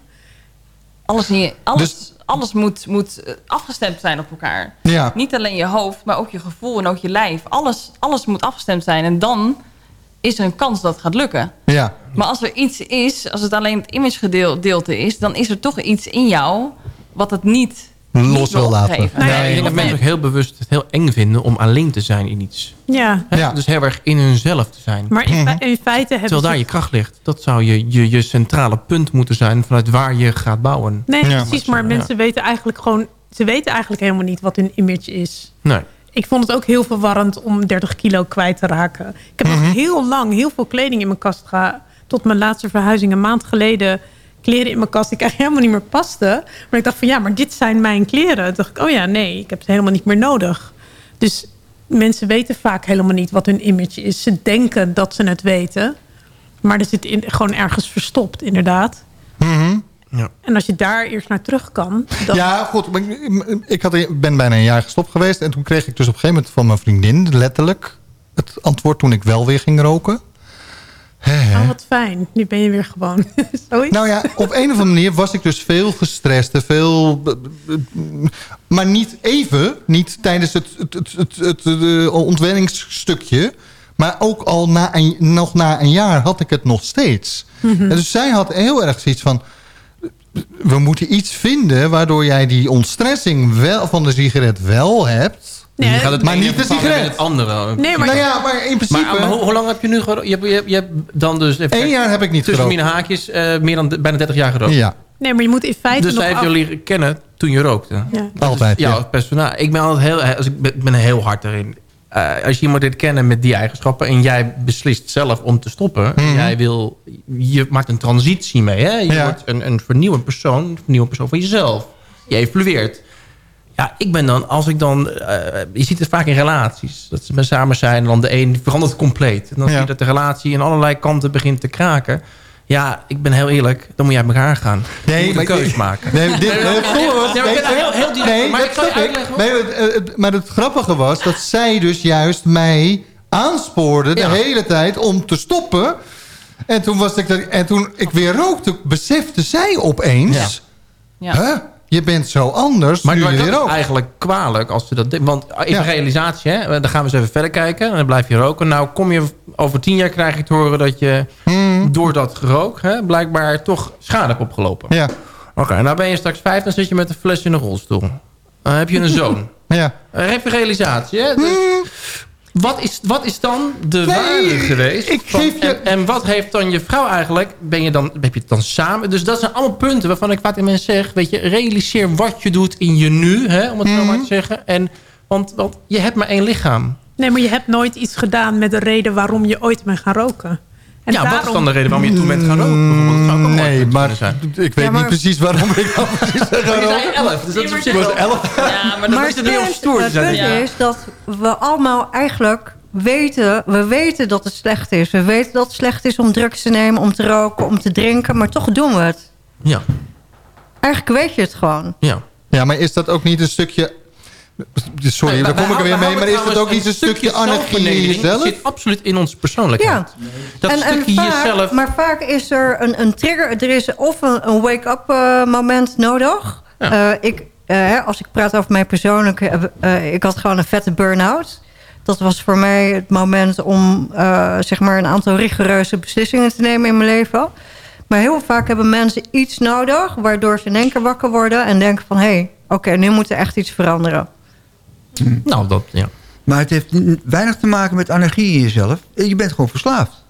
Alles, in je, alles, Dus- alles moet, moet eh, afgestemd zijn op elkaar. Ja. Niet alleen je hoofd, maar ook je gevoel en ook je lijf. Alles, alles moet afgestemd zijn. En dan is er een kans dat het gaat lukken. Ja. Maar als er iets is, als het alleen het imagegedeelte is... dan is er toch iets in jou wat het niet, Los wil laten. Nou ja, ik denk dat mensen ook heel bewust het heel eng vinden om alleen te zijn in iets. Ja. Hè? Dus heel erg in hunzelf te zijn. Maar in, fe- in feite hebben Terwijl daar ze... je kracht ligt. Dat zou je, je, je centrale punt moeten zijn vanuit waar je gaat bouwen. Nee, Ja. precies. Maar mensen weten eigenlijk gewoon... Ze weten eigenlijk helemaal niet wat hun image is. Nee. Ik vond het ook heel verwarrend om 30 kilo kwijt te raken. Ik heb Mhm. nog heel lang heel veel kleding in mijn kast gehad. Tot mijn laatste verhuizing een maand geleden. Kleren in mijn kast die ik eigenlijk helemaal niet meer paste. Maar ik dacht van ja, maar dit zijn mijn kleren. Toen dacht ik, oh ja, nee, ik heb het helemaal niet meer nodig. Dus mensen weten vaak helemaal niet wat hun image is. Ze denken dat ze het weten. Maar er zit in, gewoon ergens verstopt, inderdaad. Ja. En als je daar eerst naar terug kan... Dan... Ja, goed. Ik had, ik ben bijna een jaar gestopt geweest. En toen kreeg ik dus op een gegeven moment van mijn vriendin... letterlijk het antwoord toen ik wel weer ging roken. Hè. Oh, wat fijn. Nu ben je weer gewoon. Zoiets. Nou ja, op een of andere manier was ik dus veel gestrest. Veel, maar niet even. Niet tijdens het, het, het, het, het, eh, ontwenningsstukje. Maar ook al na een, nog na een jaar had ik het nog steeds. Mhm. En dus zij had heel erg zoiets van... We moeten iets vinden waardoor jij die ontstressing wel, van de sigaret wel hebt. Nee, je gaat het maar niet de sigaret. het andere. Nee, maar- nou ja, maar in principe... Maar, maar hoe, hoe lang heb je nu gerookt? Je, hebt- je, hebt- je hebt dan dus... even Eén kijken, jaar heb ik niet Tussen gerookt. mijn haakjes eh, meer dan bijna 30 jaar gerookt. Ja. Nee, maar je moet in feite Dus nog zij heeft af- je leren kennen toen je rookte. Ja. Altijd, ja. ja. personaal. Ik ben altijd heel, als ik ben, ben heel hard erin. Eh, als je iemand dit kennen met die eigenschappen... en jij beslist zelf om te stoppen... Mhm. jij wil, je maakt een transitie mee. Hè? Je Ja. wordt een, een vernieuwend persoon. Een vernieuwend persoon van jezelf. Je evolueert. Ja, ik ben dan, als ik dan... eh, je ziet het vaak in relaties. Dat ze samen zijn en dan de een verandert compleet. En dan zie je dat de relatie in allerlei kanten begint te kraken. Ja, ik ben heel eerlijk. Dan moet je uit elkaar gaan. Nee, je moet maar- een keus maken. Nee, dit, Nee, nee, nee, volgens- nee, maar ik snap ik. Nee, het, het- maar het grappige was dat zij dus juist mij aanspoorde de Ja. hele tijd om te stoppen. En toen, was ik dat, en toen ik weer rookte, besefte zij opeens... Ja. Huh? Je bent zo anders Maar, nu maar je dat is eigenlijk kwalijk als ze dat... Want even Ja. realisatie, hè? dan gaan we eens even verder kijken. En dan blijf je roken. Nou, kom je over tien jaar krijg je te horen dat je Hmm. door dat gerook... Hè, blijkbaar toch schade hebt opgelopen. Ja. Oké, nou ben je straks vijf, dan zit je met een fles in een rolstoel. Dan heb je een zoon. Ja. Even realisatie, hè? Dus, wat, is, wat is dan de Nee, waarde geweest? ik van- geef je- en, en wat heeft dan je vrouw eigenlijk? Ben je dan, heb je het dan samen? Dus dat zijn allemaal punten waarvan ik vaak tegen mensen zeg... weet je, realiseer wat je doet in je nu, hè, om het zo Mhm. maar te zeggen. En, want, want je hebt maar één lichaam. Nee, maar je hebt nooit iets gedaan met de reden waarom je ooit bent gaan roken. En ja, wat is daarom- dan de reden waarom je toen bent gaan roken? Nee, maar zijn. ik weet Ja, maar- niet precies waarom ik dan precies ga Maar je zei roken. elf, dus dat is op zich wel- elf. Ja, maar dat Maar is het punt, stoer het punt Ja. is dat we allemaal eigenlijk weten... we weten dat het slecht is. We weten dat het slecht is om drugs te nemen, om te roken, om te drinken. Maar toch doen we het. Ja, Eigenlijk weet je het gewoon. ja. Ja, maar is dat ook niet een stukje... Sorry, Nee, daar kom ik er weer mee. Maar is dat ook niet een stukje anarchie in jezelf? zit absoluut in onze persoonlijkheid. Ja. Dat stukje vaak, jezelf... Maar vaak is er een, een trigger. Er is of een, een wake-up eh, moment nodig. Ja. Eh, ik, eh, als ik praat over mij persoonlijk... eh, eh, ik had gewoon een vette burn-out. Dat was voor mij het moment om zeg maar een aantal rigoureuze beslissingen te nemen in mijn leven. Maar heel vaak hebben mensen iets nodig... waardoor ze in één keer wakker worden en denken van... hé, hey, oké, nu moet er echt iets veranderen. Nou, dat, ja. Maar het heeft weinig te maken met anarchie in jezelf. Je bent gewoon verslaafd.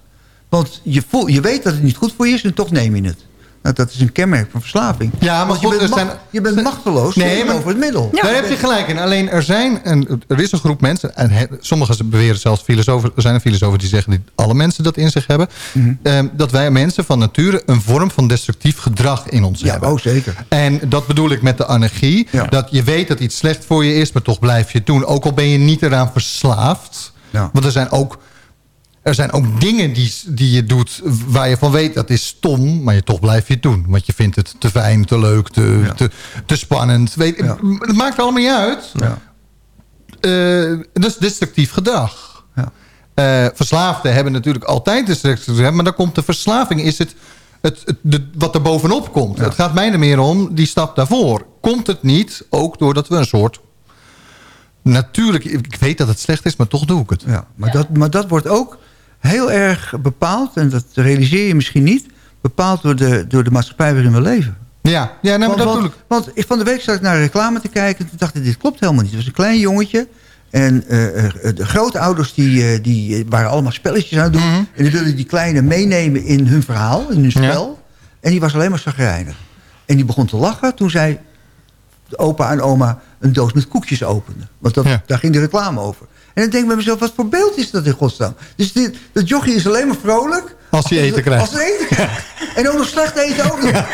Want je, voel, je weet dat het niet goed voor je is en toch neem je het. Nou, dat is een kenmerk van verslaving. Ja, maar je bent, er zijn- je bent machteloos Nee, maar- over het middel. Daar heb je gelijk in. Alleen er zijn een, er is een groep mensen, en he- sommigen beweren zelfs filosofen, er zijn er filosofen die zeggen dat alle mensen dat in zich hebben, Mhm. ehm, dat wij mensen van nature een vorm van destructief gedrag in ons Ja, hebben. oh zeker. En dat bedoel ik met de anarchie. Ja. Dat je weet dat iets slecht voor je is, maar toch blijf je het doen. Ook al ben je niet eraan verslaafd. Ja. Want er zijn ook, er zijn ook dingen die, die je doet waar je van weet dat is stom. Maar je toch blijf je het doen. Want je vindt het te fijn, te leuk, te, Ja. te, te spannend. Weet, Ja. Het maakt allemaal niet uit. Ja. Eh, dus destructief gedrag. Ja. Eh, verslaafden hebben natuurlijk altijd destructief gedrag. Maar dan komt de verslaving, is het, het, het de, wat er bovenop komt. Het gaat mij er meer om, die stap daarvoor. Komt het niet, ook doordat we een soort... Natuurlijk, ik weet dat het slecht is, maar toch doe ik het. Ja, maar, Dat, maar dat wordt ook heel erg bepaald... en dat realiseer je misschien niet... bepaald door de, door de maatschappij waarin we leven. Ja, ja maar want, dat want, van de week zat ik naar een reclame te kijken... en toen dacht ik, dit klopt helemaal niet. Het was een klein jongetje... En eh, eh, de grootouders die, eh, die waren allemaal spelletjes aan het doen. Mhm. En die wilden die kleine meenemen in hun verhaal, in hun spel. En die was alleen maar zagrijnig. En die begon te lachen toen zij de opa en oma een doos met koekjes openden. Want dat, Ja. daar ging de reclame over. En dan denk ik bij mezelf, wat voor beeld is dat in godsnaam? Dus dit, dat jochie is alleen maar vrolijk... Als hij eten krijgt. Als hij eten krijgt. En ook nog slecht eten ook nog.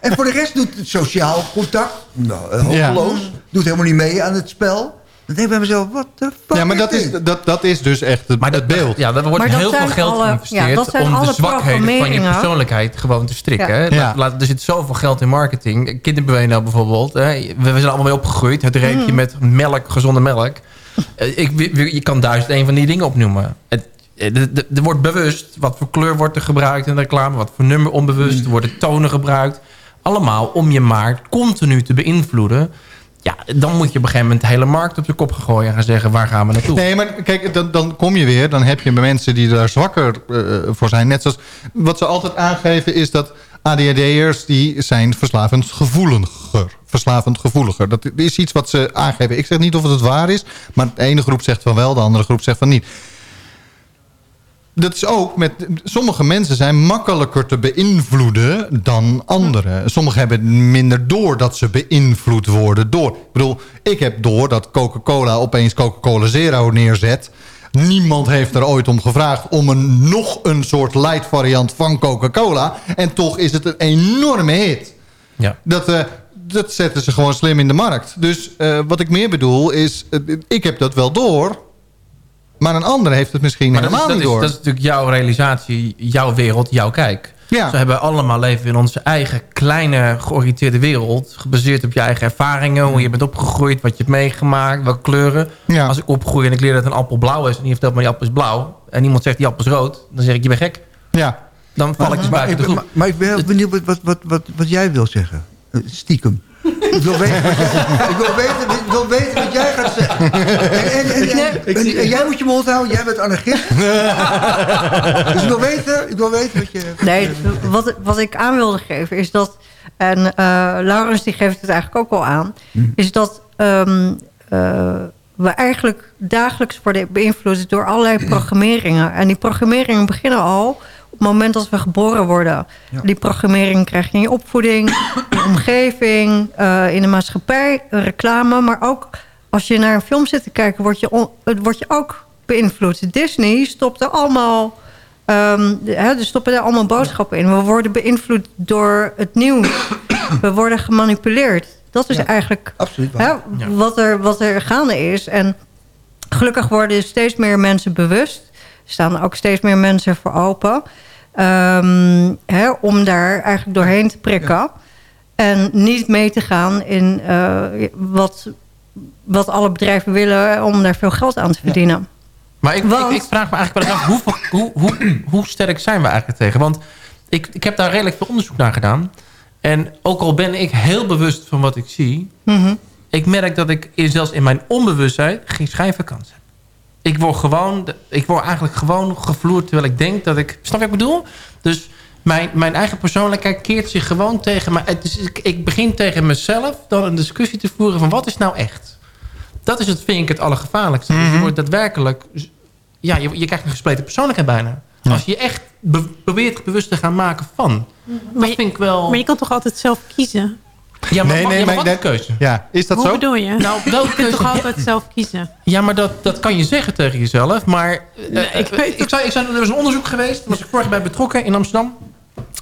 En voor de rest doet het sociaal contact, nou, eh, hopeloos. Doet helemaal niet mee aan het spel. Dan denk ik bij mezelf, wat de fuck Ja, maar dat is, dat, dat is dus echt het, het beeld. Ja, er wordt Maar dat heel veel geld alle- geïnvesteerd ja, dat om de zwakheden van je persoonlijkheid gewoon te strikken. Ja. Ja. Laat, er zit zoveel geld in marketing. Kinderbewegen bijvoorbeeld. Hè. We, we zijn allemaal mee opgegroeid. Het reepje Mm. met melk, gezonde melk. Eh, ik, je kan duizend een van die dingen opnoemen. Het, eh, er wordt bewust wat voor kleur wordt er gebruikt in de reclame. Wat voor nummer onbewust. Er worden tonen gebruikt. Allemaal om je markt continu te beïnvloeden. Ja, dan moet je op een gegeven moment de hele markt op de kop gooien. En gaan zeggen, waar gaan we naartoe? Nee, maar kijk, dan, dan kom je weer. Dan heb je mensen die daar zwakker eh, voor zijn. Net zoals wat ze altijd aangeven is dat ADHD'ers... zijn verslavend gevoeliger. Verslavend gevoeliger. Dat is iets wat ze aangeven. Ik zeg niet of het waar is. Maar de ene groep zegt van wel, de andere groep zegt van niet. Dat is ook met... Sommige mensen zijn makkelijker te beïnvloeden dan anderen. Sommigen hebben minder door dat ze beïnvloed worden door. Ik bedoel, ik heb door dat Coca-Cola opeens Coca-Cola Zero neerzet. Niemand heeft er ooit om gevraagd om een, nog een soort light variant van Coca-Cola. En toch is het een enorme hit. Ja. Dat, eh, dat zetten ze gewoon slim in de markt. Dus eh, wat ik meer bedoel is, eh, ik heb dat wel door. Maar een ander heeft het misschien Maar is, helemaal dat, niet is, door. dat is natuurlijk jouw realisatie, jouw wereld, jouw kijk. Ja. Ze hebben allemaal leven in onze eigen kleine georiënteerde wereld. Gebaseerd op je eigen ervaringen. Hoe je bent opgegroeid, wat je hebt meegemaakt, welke kleuren. Als ik opgroei en ik leer dat een appel blauw is... en die vertelt me die appel is blauw... en iemand zegt die appel is rood... dan zeg ik je bent gek. Ja. Dan val ik dus maar, buiten de groep. maar, maar ik ben heel benieuwd wat, wat, wat, wat, wat jij wil zeggen. Eh, Stiekem. Ik wil, weten ik, wil weten, ik wil weten wat jij gaat zeggen. En, en, en, jij moet je mond houden, jij bent anarchist. dus ik wil weten, ik wil weten wat je... Nee, wat, wat ik aan wilde geven is dat... en eh Laurens die geeft het eigenlijk ook al aan... is dat ehm, eh, we eigenlijk dagelijks worden beïnvloed... door allerlei programmeringen. En die programmeringen beginnen al op het moment dat we geboren worden. Die programmering krijg je in je opvoeding, in je omgeving... eh, in de maatschappij, reclame... maar ook als je naar een film zit te kijken... word je, word je ook beïnvloed. Disney stopte allemaal... Ehm, de- hè, er stoppen er allemaal boodschappen in. We worden beïnvloed door het nieuws. We worden gemanipuleerd. Dat is Ja, eigenlijk hè. Ja. wat, er, wat er gaande is. En gelukkig worden steeds meer mensen bewust. Er staan ook steeds meer mensen voor open. Ehm, hè, om daar eigenlijk doorheen te prikken. En niet mee te gaan in eh, wat, wat alle bedrijven willen... om daar veel geld aan te verdienen. Maar ik, ik, ik vraag me eigenlijk wel eens af, hoe, hoe, hoe, hoe sterk zijn we eigenlijk tegen? Want ik, ik heb daar redelijk veel onderzoek naar gedaan. En ook al ben ik heel bewust van wat ik zie... Mhm. ik merk dat ik zelfs in mijn onbewustheid geen schijn van kans heb. Ik word, gewoon, ik word eigenlijk gewoon gevloerd terwijl ik denk dat ik... Snap je wat ik bedoel? Dus mijn, mijn eigen persoonlijkheid keert zich gewoon tegen mij. Het is, ik, ik begin tegen mezelf dan een discussie te voeren van wat is nou echt? Dat is het, vind ik het allergevaarlijkste. Dus je wordt daadwerkelijk... Ja, je, je krijgt een gespleten persoonlijkheid bijna. Als je echt be- probeert bewust te gaan maken van. Dat vind ik wel... Maar je kan toch altijd zelf kiezen? Ja, maar, Nee, nee, ja, maar wat de keuze? Ja, is dat Hoe zo? bedoel je? Nou, welke je kunt toch keuze- altijd zelf kiezen? Ja, maar dat, dat kan je zeggen tegen jezelf. Maar eh, Nee, ik ik, ik, zou, ik zou, er was een onderzoek geweest. Daar was ik vorig jaar bij betrokken in Amsterdam.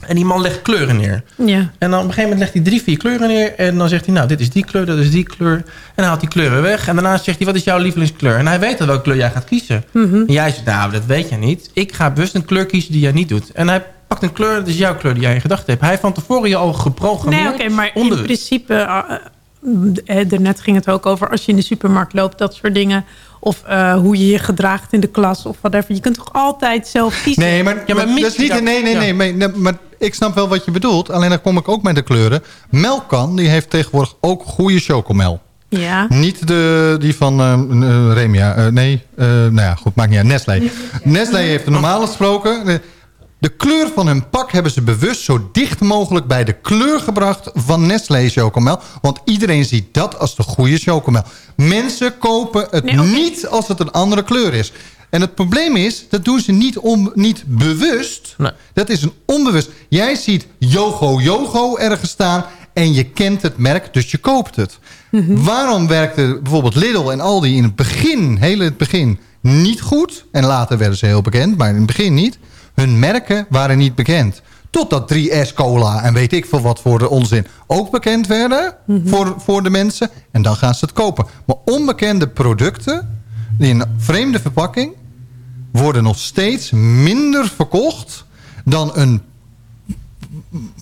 En die man legt kleuren neer. Ja. En dan op een gegeven moment legt hij drie, vier kleuren neer. En dan zegt hij, nou, dit is die kleur, dat is die kleur. En dan haalt hij kleuren weg. En daarna zegt hij, wat is jouw lievelingskleur? En hij weet al welke kleur jij gaat kiezen. Mhm. En jij zegt, nou, dat weet jij niet. Ik ga bewust een kleur kiezen die jij niet doet. En hij pakt een kleur, dat is jouw kleur die jij in gedachten hebt. Hij heeft van tevoren je al geprogrammeerd. Nee, oké, maar in principe... eh, daarnet ging het ook over als je in de supermarkt loopt, dat soort dingen. Of eh, hoe je je gedraagt in de klas of whatever. Je kunt toch altijd zelf kiezen? Nee, maar, Ja, maar dat is niet, nee, nee, ja. nee, maar, nee, maar ik snap wel wat je bedoelt. Alleen dan kom ik ook met de kleuren. Melkkan, die heeft tegenwoordig ook goede chocomel. Ja. Niet de, die van Remia. Eh, nee, eh, nou ja, goed, maakt niet uit. Nestlé. Nestlé heeft normaal gesproken... De, kleur van hun pak hebben ze bewust zo dicht mogelijk bij de kleur gebracht van Nestlé chocomel. Want iedereen ziet dat als de goede chocomel. Mensen kopen het Nee, niet als het een andere kleur is. En het probleem is, dat doen ze niet, om, niet bewust. Nee. Dat is een onbewust. Jij ziet Yogo Yogo ergens staan en je kent het merk, dus je koopt het. Waarom werkte bijvoorbeeld Lidl en Aldi in het begin, heel in het begin, niet goed? En later werden ze heel bekend, maar in het begin niet. Hun merken waren niet bekend. Totdat 3S Cola en weet ik veel wat voor de onzin ook bekend werden voor, voor de mensen. En dan gaan ze het kopen. Maar onbekende producten die in een vreemde verpakking worden nog steeds minder verkocht dan een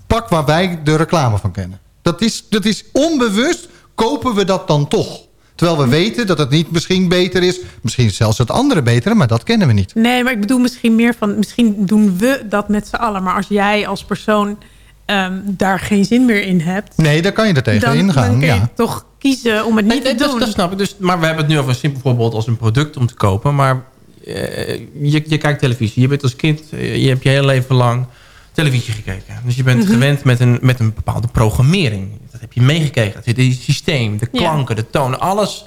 pak waar wij de reclame van kennen. Dat is, dat is onbewust kopen we dat dan toch. Terwijl we weten dat het niet misschien beter is. Misschien zelfs het andere betere, maar dat kennen we niet. Nee, maar ik bedoel misschien meer van... Misschien doen we dat met z'n allen. Maar als jij als persoon ehm, daar geen zin meer in hebt... Nee, daar kan je er tegen dan, ingaan. dan kun je ja. toch kiezen om het niet Nee, nee, te dat, doen. dat snap ik. Dus, maar we hebben het nu over een simpel voorbeeld als een product om te kopen. Maar eh, je, je kijkt televisie. Je bent als kind, eh, je hebt je hele leven lang televisie gekeken. Dus je bent Mhm. gewend met een, met een bepaalde programmering. Dat heb je meegekeken. Dat zit in het systeem, de Ja. klanken, de tonen, alles.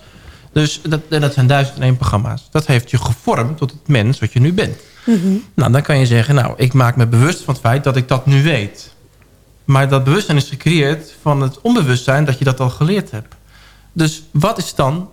Dus dat, en dat zijn duizend en één programma's. Dat heeft je gevormd tot het mens wat je nu bent. Mhm. Nou, dan kan je zeggen, nou, ik maak me bewust van het feit dat ik dat nu weet. Maar dat bewustzijn is gecreëerd van het onbewustzijn dat je dat al geleerd hebt. Dus wat is dan?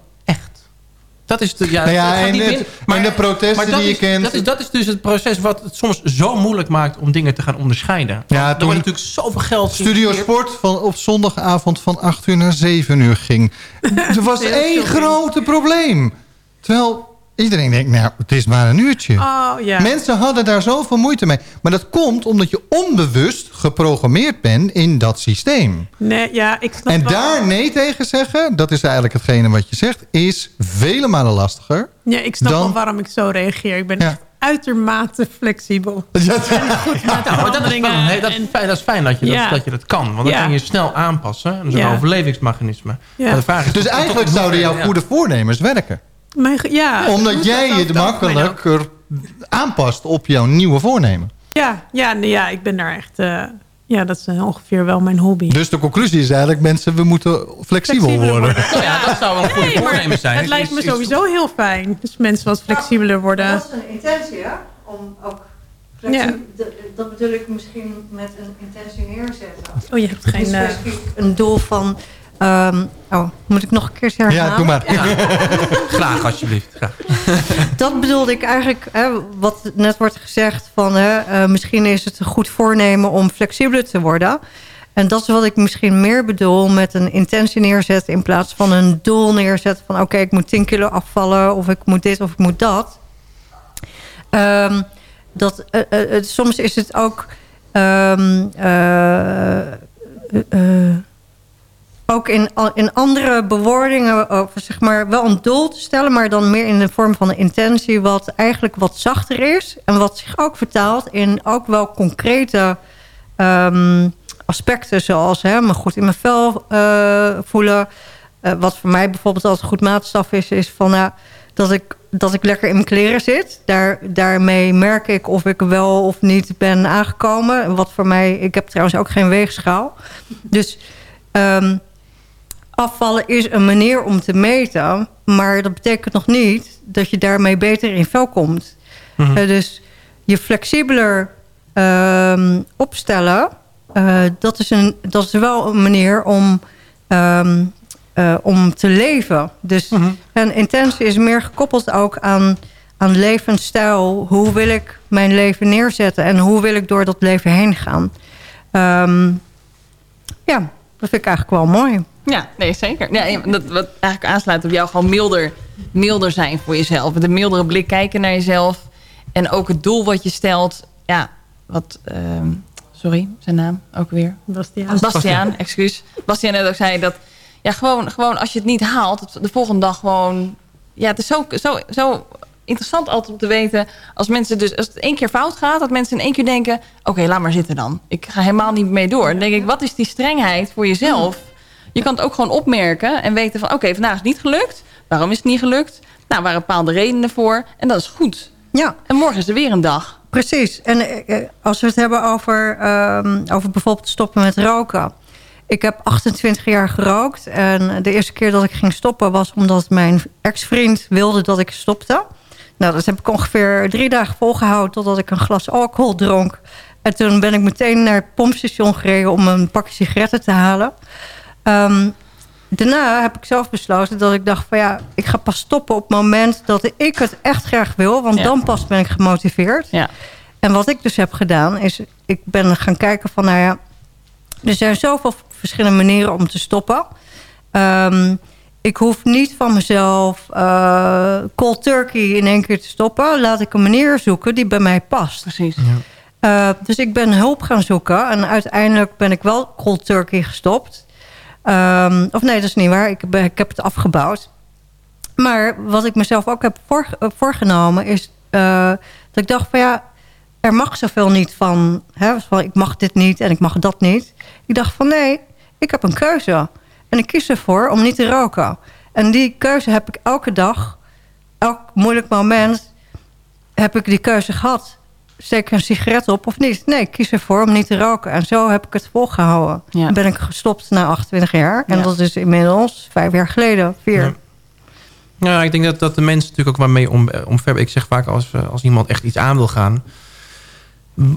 Dat is de, ja, Nou ja, en het- in. en de protesten dat die je is, kent- Dat is, dat is dus het proces wat het soms zo moeilijk maakt om dingen te gaan onderscheiden. Ja, er wordt natuurlijk zoveel geld... Studio. Sport van op zondagavond van 8 uur naar 7 uur ging. Er was één grote probleem. Terwijl iedereen denkt, nou, het is maar een uurtje. Oh, ja. Mensen hadden daar zoveel moeite mee. Maar dat komt omdat je onbewust geprogrammeerd bent in dat systeem. Nee, ja, ik snap En wel- daar nee tegen zeggen, dat is eigenlijk hetgene wat je zegt... is vele malen lastiger. Ja, ik snap dan- wel waarom ik zo reageer. Ik ben Ja. uitermate flexibel. Ja, Nou, dat, is nee, dat, fijn, dat is fijn dat je, Ja. dat, dat je dat kan. Want dan Ja. kan je snel aanpassen. Dat is Ja. een overlevingsmechanisme. Maar de vraag is Dus eigenlijk zouden jouw ja. goede voornemens werken. Mijn, ja, Omdat dat jij je het makkelijker aanpast op jouw nieuwe voornemen. Ja, ja, nee, ja, ik ben daar echt... eh, ja, dat is ongeveer wel mijn hobby. Dus de conclusie is eigenlijk... mensen, we moeten flexibel Flexibeler worden. Nou ja, dat zou wel een goede Nee, voornemen zijn. Het lijkt me Is- is- sowieso heel fijn. Dus mensen wat flexibeler worden. Dat is een intentie, hè? Om ook flexibel... Dat, dat bedoel ik misschien met een intentie neerzetten. Oh, je hebt geen... Eh, specifiek een doel van... ehm, oh, moet ik nog een keer zeggen? Ja, doe maar. Graag, alsjeblieft. Graag. Dat bedoelde ik eigenlijk, hè, wat net wordt gezegd... van hè, eh, misschien is het een goed voornemen om flexibeler te worden. En dat is wat ik misschien meer bedoel met een intentie neerzetten... in plaats van een doel neerzetten van... oké, ik moet 10 kilo afvallen of ik moet dit of ik moet dat. Ehm, dat eh, eh, soms is het ook... ehm, eh, eh, ook in, in andere bewoordingen over zeg maar wel een doel te stellen, maar dan meer in de vorm van een intentie, wat eigenlijk wat zachter is. En wat zich ook vertaalt in ook wel concrete ehm, aspecten, zoals hè, me goed in mijn vel eh, voelen. Eh, wat voor mij bijvoorbeeld altijd goed maatstaf is, is van nou, dat ik dat ik lekker in mijn kleren zit. Daar, daarmee merk ik of ik wel of niet ben aangekomen. Wat voor mij, ik heb trouwens ook geen weegschaal. Dus ehm, afvallen is een manier om te meten. Maar dat betekent nog niet dat je daarmee beter in vel komt. Mhm. Eh, dus je flexibeler ehm, opstellen... eh, dat, is een, dat is wel een manier om, ehm, eh, om te leven. Dus een intentie is meer gekoppeld ook aan, aan levensstijl. Hoe wil ik mijn leven neerzetten? En hoe wil ik door dat leven heen gaan? Ehm, ja, dat vind ik eigenlijk wel mooi. Ja, nee, zeker. Ja, dat wat eigenlijk aansluit op jou gewoon milder, milder zijn voor jezelf. Met een mildere blik kijken naar jezelf. En ook het doel wat je stelt. Ja, wat... ehm, sorry, zijn naam ook weer. Bastiaan. Bastiaan, excuus. Bastiaan net ook zei dat... Ja, gewoon, gewoon als je het niet haalt, de volgende dag gewoon... Ja, het is zo, zo, zo interessant altijd om te weten... als mensen dus, als het één keer fout gaat... dat mensen in één keer denken... oké, laat maar zitten dan. Ik ga helemaal niet mee door. Dan denk ik, wat is die strengheid voor jezelf? Je kan het ook gewoon opmerken en weten van... oké, vandaag is het niet gelukt. Waarom is het niet gelukt? Nou, waren bepaalde redenen voor. En dat is goed. Ja. En morgen is er weer een dag. Precies. En eh, eh, als we het hebben over, ehm, over bijvoorbeeld stoppen met roken. Ik heb 28 jaar gerookt. En de eerste keer dat ik ging stoppen was omdat mijn ex-vriend wilde dat ik stopte. Nou, dat heb ik ongeveer drie dagen volgehouden totdat ik een glas alcohol dronk. En toen ben ik meteen naar het pompstation gereden om een pakje sigaretten te halen. Ehm, daarna heb ik zelf besloten dat ik dacht van ja, ik ga pas stoppen op het moment dat ik het echt graag wil. Want Ja. dan pas ben ik gemotiveerd. Ja. En wat ik dus heb gedaan is, ik ben gaan kijken van nou ja, er zijn zoveel verschillende manieren om te stoppen. Ehm, ik hoef niet van mezelf eh, cold turkey in één keer te stoppen. Laat ik een manier zoeken die bij mij past. Precies. Uh, dus ik ben hulp gaan zoeken. En uiteindelijk ben ik wel cold turkey gestopt. Um, of nee, dat is niet waar. Ik, ik heb het afgebouwd. Maar wat ik mezelf ook heb uh, voorgenomen... is uh, dat ik dacht van ja... er mag zoveel niet van, hè, van... ik mag dit niet en ik mag dat niet. Ik dacht van nee, ik heb een keuze. En ik kies ervoor om niet te roken. En die keuze heb ik elke dag... elk moeilijk moment... heb ik die keuze gehad steek een sigaret op of niet? Nee, ik kies ervoor om niet te roken. En zo heb ik het volgehouden. Ja. Dan ben ik gestopt na 28 jaar. En Ja. dat is inmiddels vijf jaar geleden, vier. Ja. Ja, ik denk dat, dat de mensen natuurlijk ook waarmee om, omver... Ik zeg vaak als, eh, als iemand echt iets aan wil gaan...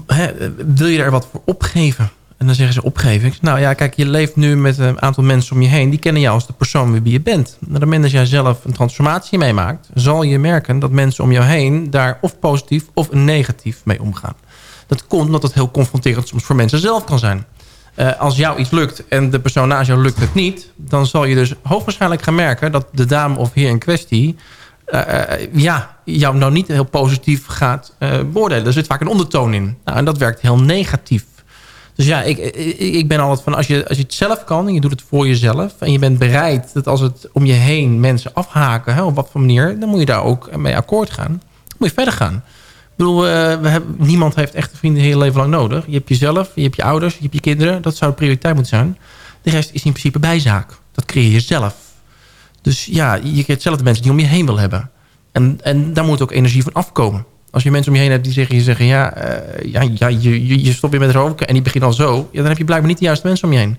hè, wil je er wat voor opgeven? En dan zeggen ze zeg, nou ja, kijk, je leeft nu met een aantal mensen om je heen. Die kennen jou als de persoon wie je bent. Maar op het moment dat jij zelf een transformatie meemaakt... zal je merken dat mensen om jou heen daar of positief of negatief mee omgaan. Dat komt omdat het heel confronterend soms voor mensen zelf kan zijn. Eh, als jou iets lukt en de persoon naast jou lukt het niet... dan zal je dus hoogwaarschijnlijk gaan merken... dat de dame of heer in kwestie... eh, eh, ja, jou nou niet heel positief gaat eh, beoordelen. Er zit vaak een ondertoon in. Nou, en dat werkt heel negatief. Dus ja, ik, ik, ben altijd van... Als je, als je het zelf kan en je doet het voor jezelf... en je bent bereid dat als het om je heen mensen afhaken... Hè, op wat voor manier... dan moet je daar ook mee akkoord gaan. Dan moet je verder gaan. Ik bedoel, eh, we hebben, niemand heeft echte vrienden heel leven lang nodig. Je hebt jezelf, je hebt je ouders, je hebt je kinderen. Dat zou de prioriteit moeten zijn. De rest is in principe bijzaak. Dat creëer je zelf. Dus ja, je krijgt zelf de mensen die om je heen wil hebben. En, en daar moet ook energie van afkomen. Als je mensen om je heen hebt die zeggen, je zeggen ja, eh, ja, ja je, je, je stopt weer met roken en die begint al zo. Ja, dan heb je blijkbaar niet de juiste mensen om je heen.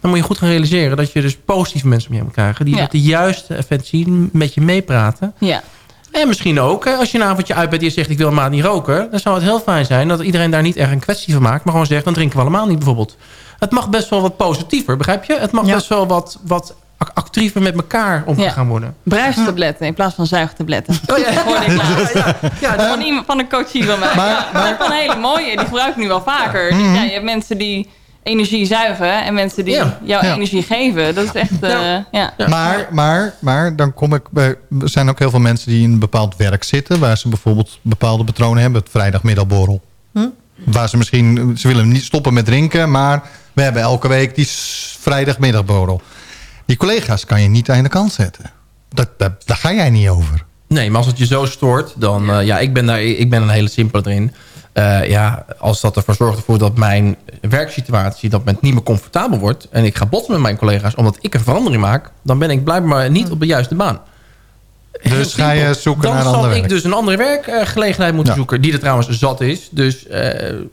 Dan moet je goed gaan realiseren dat je dus positieve mensen om je heen moet krijgen. Die Ja. de juiste effect zien, met je meepraten. Ja. En misschien ook, als je een avondje uit bent en je zegt... ik wil maand niet roken... dan zou het heel fijn zijn dat iedereen daar niet echt een kwestie van maakt... maar gewoon zegt, dan drinken we allemaal niet bijvoorbeeld. Het mag best wel wat positiever, begrijp je? Het mag best wel wat, wat actiever met elkaar omgegaan worden. Bruistabletten in plaats van zuigtabletten. Oh ja. Laatst. Ja, van, iemand, van een coachie van mij. Maar- ja, dat is wel een hele mooie. Die gebruik ik nu wel vaker. Dus ja, je hebt mensen die energie zuigen... en mensen die Ja. jou Ja. energie geven. Dat is echt... eh, ja. Maar, maar, maar dan kom ik bij... Er zijn ook heel veel mensen die in een bepaald werk zitten... waar ze bijvoorbeeld bepaalde patronen hebben. Het vrijdagmiddagborrel. Waar ze misschien... Ze willen niet stoppen met drinken... maar we hebben elke week die vrijdagmiddagborrel. Die collega's kan je niet aan de kant zetten. Dat, dat, daar ga jij niet over. Nee, maar als het je zo stoort, dan... Ja, ja ik, ben daar, ik ben een hele simpele erin. Eh, ja, als dat ervoor zorgt ervoor dat mijn werksituatie... dat men niet meer comfortabel wordt... en ik ga botsen met mijn collega's omdat ik een verandering maak... dan ben ik blijkbaar niet op de juiste baan. Dus ga je zoeken dan naar een zal ander ik werk. dus een andere werkgelegenheid moeten Ja. zoeken... die er trouwens zat is. Dus eh,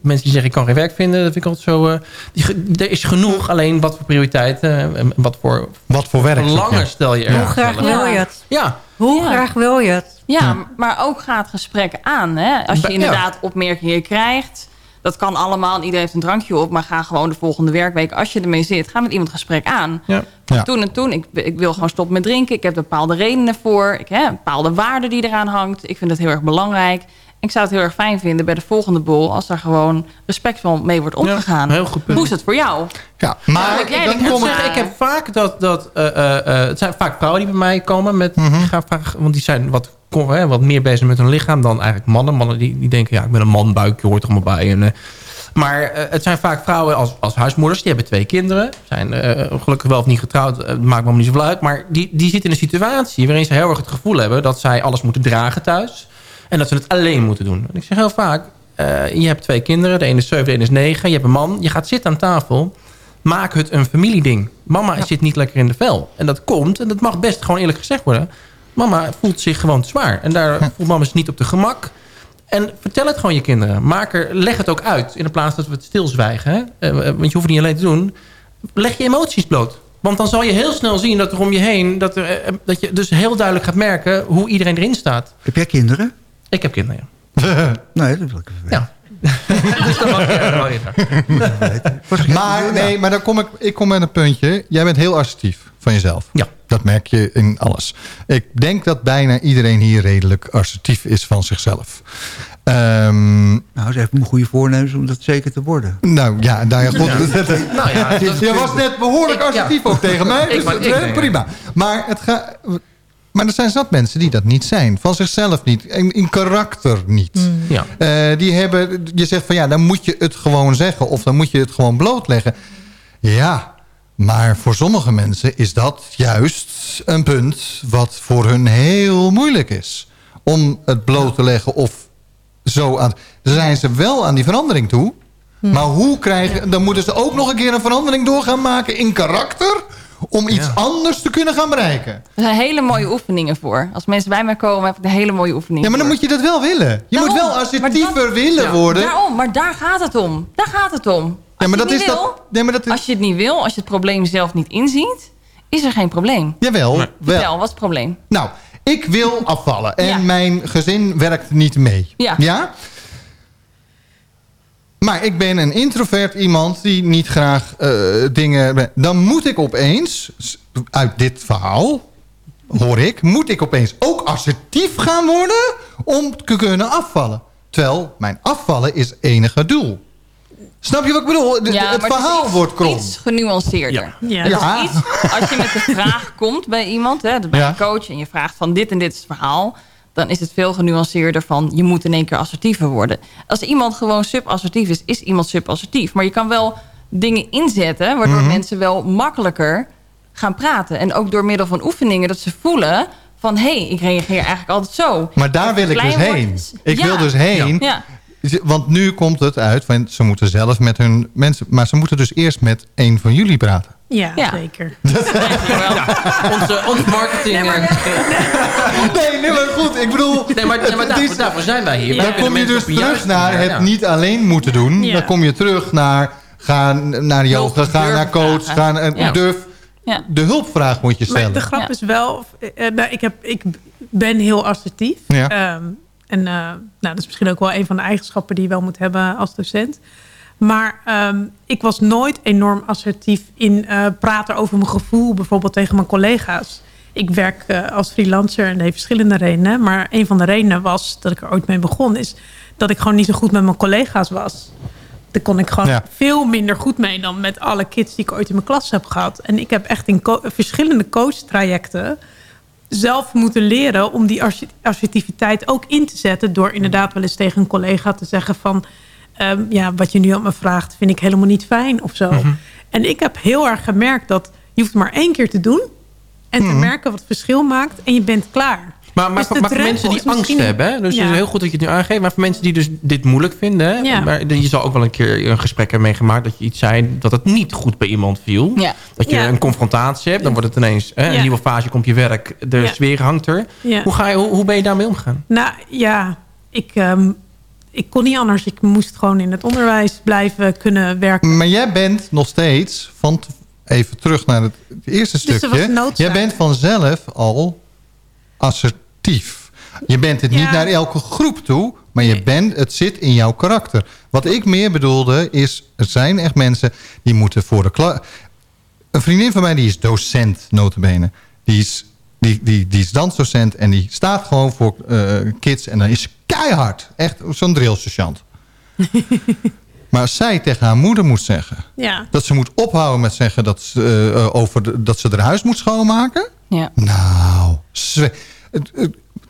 mensen die zeggen ik kan geen werk vinden... dat vind ik altijd zo... eh, die, er is genoeg, alleen wat voor prioriteit... eh, en wat voor Wat voor werk verlangen stel je er. Hoe graag wil je het? Ja. Hoe Ja. graag wil je het? Ja, maar ook ga het gesprek aan. Hè? Als je inderdaad opmerkingen krijgt... dat kan allemaal, en iedereen heeft een drankje op... maar ga gewoon de volgende werkweek, als je ermee zit... ga met iemand gesprek aan. Ja. Ja. Toen en toen, ik, ik wil gewoon stoppen met drinken. Ik heb bepaalde redenen voor. Ik heb bepaalde waarden die eraan hangt. Ik vind het heel erg belangrijk. Ik zou het heel erg fijn vinden bij de volgende bol... als daar gewoon respectvol mee wordt omgegaan. heel goed punt. Hoe is het voor jou? Ja, maar dan kom ik... zeggen, ik heb vaak dat... dat eh, eh, eh, het zijn vaak vrouwen die bij mij komen met... Mhm. ik ga vaak, want die zijn wat, hè, wat meer bezig met hun lichaam dan eigenlijk mannen. Mannen die, die denken, ja, ik ben een man, buikje hoort er allemaal bij. En, eh, maar eh, het zijn vaak vrouwen als, als huismoeders. Die hebben twee kinderen. Zijn eh, gelukkig wel of niet getrouwd. maakt me niet zoveel uit. Maar die, die zitten in een situatie waarin ze heel erg het gevoel hebben... dat zij alles moeten dragen thuis. En dat ze het alleen moeten doen. En ik zeg heel vaak... je hebt twee kinderen. De ene is zeven, de ene is negen. Je hebt een man. Je gaat zitten aan tafel. Maak het een familieding. Mama zit niet lekker in de vel. En dat komt, en dat mag best gewoon eerlijk gezegd worden... Mama voelt zich gewoon zwaar. En daar voelt mama zich niet op de gemak. En vertel het gewoon je kinderen. Maak er, leg het ook uit. In de plaats dat we het stilzwijgen. Hè? Eh, Want je hoeft het niet alleen te doen. Leg je emoties bloot. Want dan zal je heel snel zien dat er om je heen... dat, er, eh, dat je dus heel duidelijk gaat merken hoe iedereen erin staat. Heb jij kinderen? Ik heb kinderen, ja. Nee, dat wil ik even. Ja. Dus dan mag je er wel in. Maar, nee, maar dan kom ik, ik kom met een puntje. Jij bent heel assertief van jezelf. Ja. Dat merk je in alles. Ik denk dat bijna iedereen hier redelijk assertief is van zichzelf. Ehm, Nou, ze heeft een goede voornemens om dat zeker te worden. nou ja, daar goed. Nou ja, dat- je was net behoorlijk Ik- ja. assertief ook tegen mij. Ik- Dus dat- ik prima. Maar, het gaat, maar er zijn zat mensen die dat niet zijn. Van zichzelf niet. In, in karakter niet. Ja. Eh, die hebben, je zegt van ja, dan moet je het gewoon zeggen. Of dan moet je het gewoon blootleggen. Ja, maar voor sommige mensen is dat juist een punt... wat voor hun heel moeilijk is. Om het bloot te leggen of zo aan... Zijn ze wel aan die verandering toe. Maar hoe krijgen... Dan moeten ze ook nog een keer een verandering door gaan maken in karakter... om iets Ja. anders te kunnen gaan bereiken. Er zijn hele mooie oefeningen voor. Als mensen bij mij komen, heb ik een hele mooie oefening Ja, maar dan voor. moet je dat wel willen. Je moet wel assertiever dat- willen Ja. worden. Daarom, maar daar gaat het om. Daar gaat het om. Als Ja, maar je dat het is niet wil, dat... Nee, maar dat is... Als je het niet wil, als je het probleem zelf niet inziet, is er geen probleem. Jawel, wel. Vertel, wat is het probleem? Nou, ik wil afvallen. En Ja. mijn mijn gezin werkt niet mee. Ja? Maar ik ben een introvert iemand die niet graag eh, dingen... Dan moet ik opeens, uit dit verhaal, hoor ik... moet ik opeens ook assertief gaan worden om te kunnen afvallen. Terwijl mijn afvallen is enige doel. Snap je wat ik bedoel? De- Ja, het verhaal iets- wordt krom. Iets genuanceerder. Ja. Het iets, als je met de vraag komt bij iemand, hè, bij Ja. een coach... en je vraagt van dit en dit is het verhaal... dan is het veel genuanceerder van je moet in één keer assertiever worden. Als iemand gewoon subassertief is, is iemand subassertief. Maar je kan wel dingen inzetten... waardoor Mhm. mensen wel makkelijker gaan praten. En ook door middel van oefeningen dat ze voelen... van hé, hey, ik reageer eigenlijk altijd zo. Maar daar wil ik dus heen. Ik Ja. wil dus heen. Ja. Want nu komt het uit, want ze moeten zelf met hun mensen... maar ze moeten dus eerst met een van jullie praten. Ja, Ja. zeker. Onze, ons marketing... eh, Nee, nee, maar goed, ik bedoel... Nee, maar, nee, maar daarvoor, is- daarvoor zijn wij hier. Dan Wij kom je dus terug naar het ja. niet alleen moeten doen. Ja. Dan kom je terug naar gaan naar yoga, gaan naar coach, gaan en Ja. durf. Ja. De hulpvraag moet je Maar stellen. de grap Ja. is wel, eh, nou, ik, heb, ik ben heel assertief. Ja. Ehm, en eh, nou, dat is misschien ook wel een van de eigenschappen die je wel moet hebben als docent. Maar ehm, ik was nooit enorm assertief in eh, praten over mijn gevoel, bijvoorbeeld tegen mijn collega's. Ik werk eh, als freelancer en dat heeft verschillende redenen. Maar een van de redenen was dat ik er ooit mee begon, is dat ik gewoon niet zo goed met mijn collega's was. Daar kon ik gewoon Ja. veel minder goed mee dan met alle kids die ik ooit in mijn klas heb gehad. En ik heb echt in co- verschillende coachtrajecten zelf moeten leren om die asser- assertiviteit ook in te zetten. Door inderdaad wel eens tegen een collega te zeggen van... ehm, ja, wat je nu aan me vraagt vind ik helemaal niet fijn of zo. En ik heb heel erg gemerkt dat je hoeft maar één keer te doen... en te merken wat het verschil maakt en je bent klaar. Maar, maar, Dus maar voor drempel mensen die angst misschien- hebben, hè? dus Ja. het is heel goed dat je het nu aangeeft. Maar voor mensen die dus dit moeilijk vinden, hè, Ja. maar je zal ook wel een keer een gesprek hebben meegemaakt dat je iets zei dat het niet goed bij iemand viel. Ja. Dat je Ja. een confrontatie hebt, dan wordt het ineens hè, Ja. een nieuwe fase, komt je werk, de Ja. sfeer hangt er. Ja. Hoe, ga je, hoe, hoe ben je daarmee omgegaan? Nou ja, ik, ehm, ik kon niet anders. Ik moest gewoon in het onderwijs blijven kunnen werken. Maar jij bent nog steeds, van even terug naar het eerste Dus stukje. Jij bent vanzelf al assertief. Je bent het niet naar elke groep toe, maar je bent, het zit in jouw karakter. Wat ik meer bedoelde is, er zijn echt mensen die moeten voor de klas... Een vriendin van mij die is docent, notabene. Die is, die, die, die is dansdocent en die staat gewoon voor eh, kids en dan is ze keihard. Echt zo'n drillsergeant. maar als zij tegen haar moeder moet zeggen... Ja. dat ze moet ophouden met zeggen dat ze, eh, eh, over de- dat ze haar huis moet schoonmaken... Ja. Nou,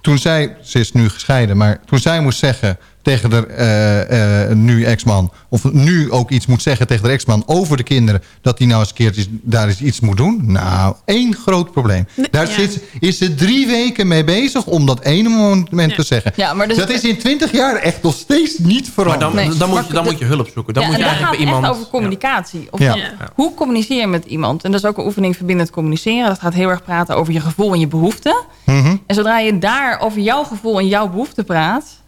toen zij, ze is nu gescheiden, maar toen zij moest zeggen tegen de eh, eh, nu ex-man, of nu ook iets moet zeggen tegen de ex-man over de kinderen, dat hij nou eens een keertje daar eens iets moet doen. Nou, één groot probleem. Daar ja. zit, is ze drie weken mee bezig om dat ene moment te zeggen. Ja, maar dus- dat is in twintig jaar echt nog steeds niet Maar veranderd. dan, Nee. dan, moet, je, dan moet je hulp zoeken. Dan ja, moet je eigenlijk gaat bij het iemand... echt over communicatie. Of Hoe communiceer je met iemand? En dat is ook een oefening verbindend communiceren. Dat gaat heel erg praten over je gevoel en je behoeften. Mhm. En zodra je daar over jouw gevoel en jouw behoefte praat...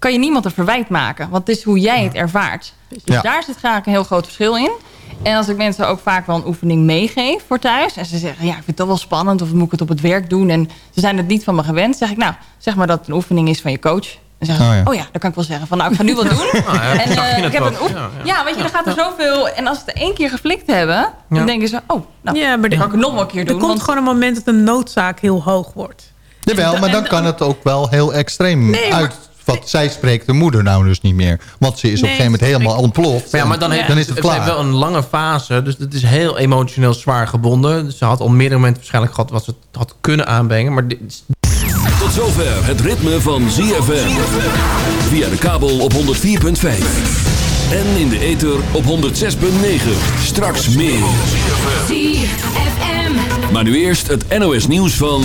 kan je niemand een verwijt maken. Want het is hoe jij het ervaart. Dus Ja. daar zit graag een heel groot verschil in. En als ik mensen ook vaak wel een oefening meegeef voor thuis... en ze zeggen, ja, ik vind dat wel spannend... of moet ik het op het werk doen... en ze zijn het niet van me gewend... zeg ik, nou, zeg maar dat het een oefening is van je coach... En zeggen ze, Oh ja. oh ja, dan kan ik wel zeggen van nou, ik ga nu wat doen. ja, en eh, ik heb wat. een oef- Ja, ja, ja. weet je, dan gaat er zoveel. En als ze het één keer geflikt hebben, dan denken ze, oh, nou, Ja, maar dan kan ik het nog wel een keer Er doen. komt want- gewoon een moment dat de noodzaak heel hoog wordt. Jawel, maar dan kan het ook wel heel extreem Nee, maar- Want zij spreekt de moeder nou dus niet meer. Want ze is op een gegeven moment ze helemaal spreekt- ontploft. Maar ja, maar dan, heeft, dan is het heeft klaar. wel een lange fase. Dus het is heel emotioneel zwaar gebonden. Dus ze had al meerdere momenten waarschijnlijk gehad... wat ze had kunnen aanbrengen. Maar dit, is- Tot zover het ritme van ZFM. Via de kabel op 104.5. En in de ether op 106.9. Straks meer. ZFM. Maar nu eerst het NOS nieuws van...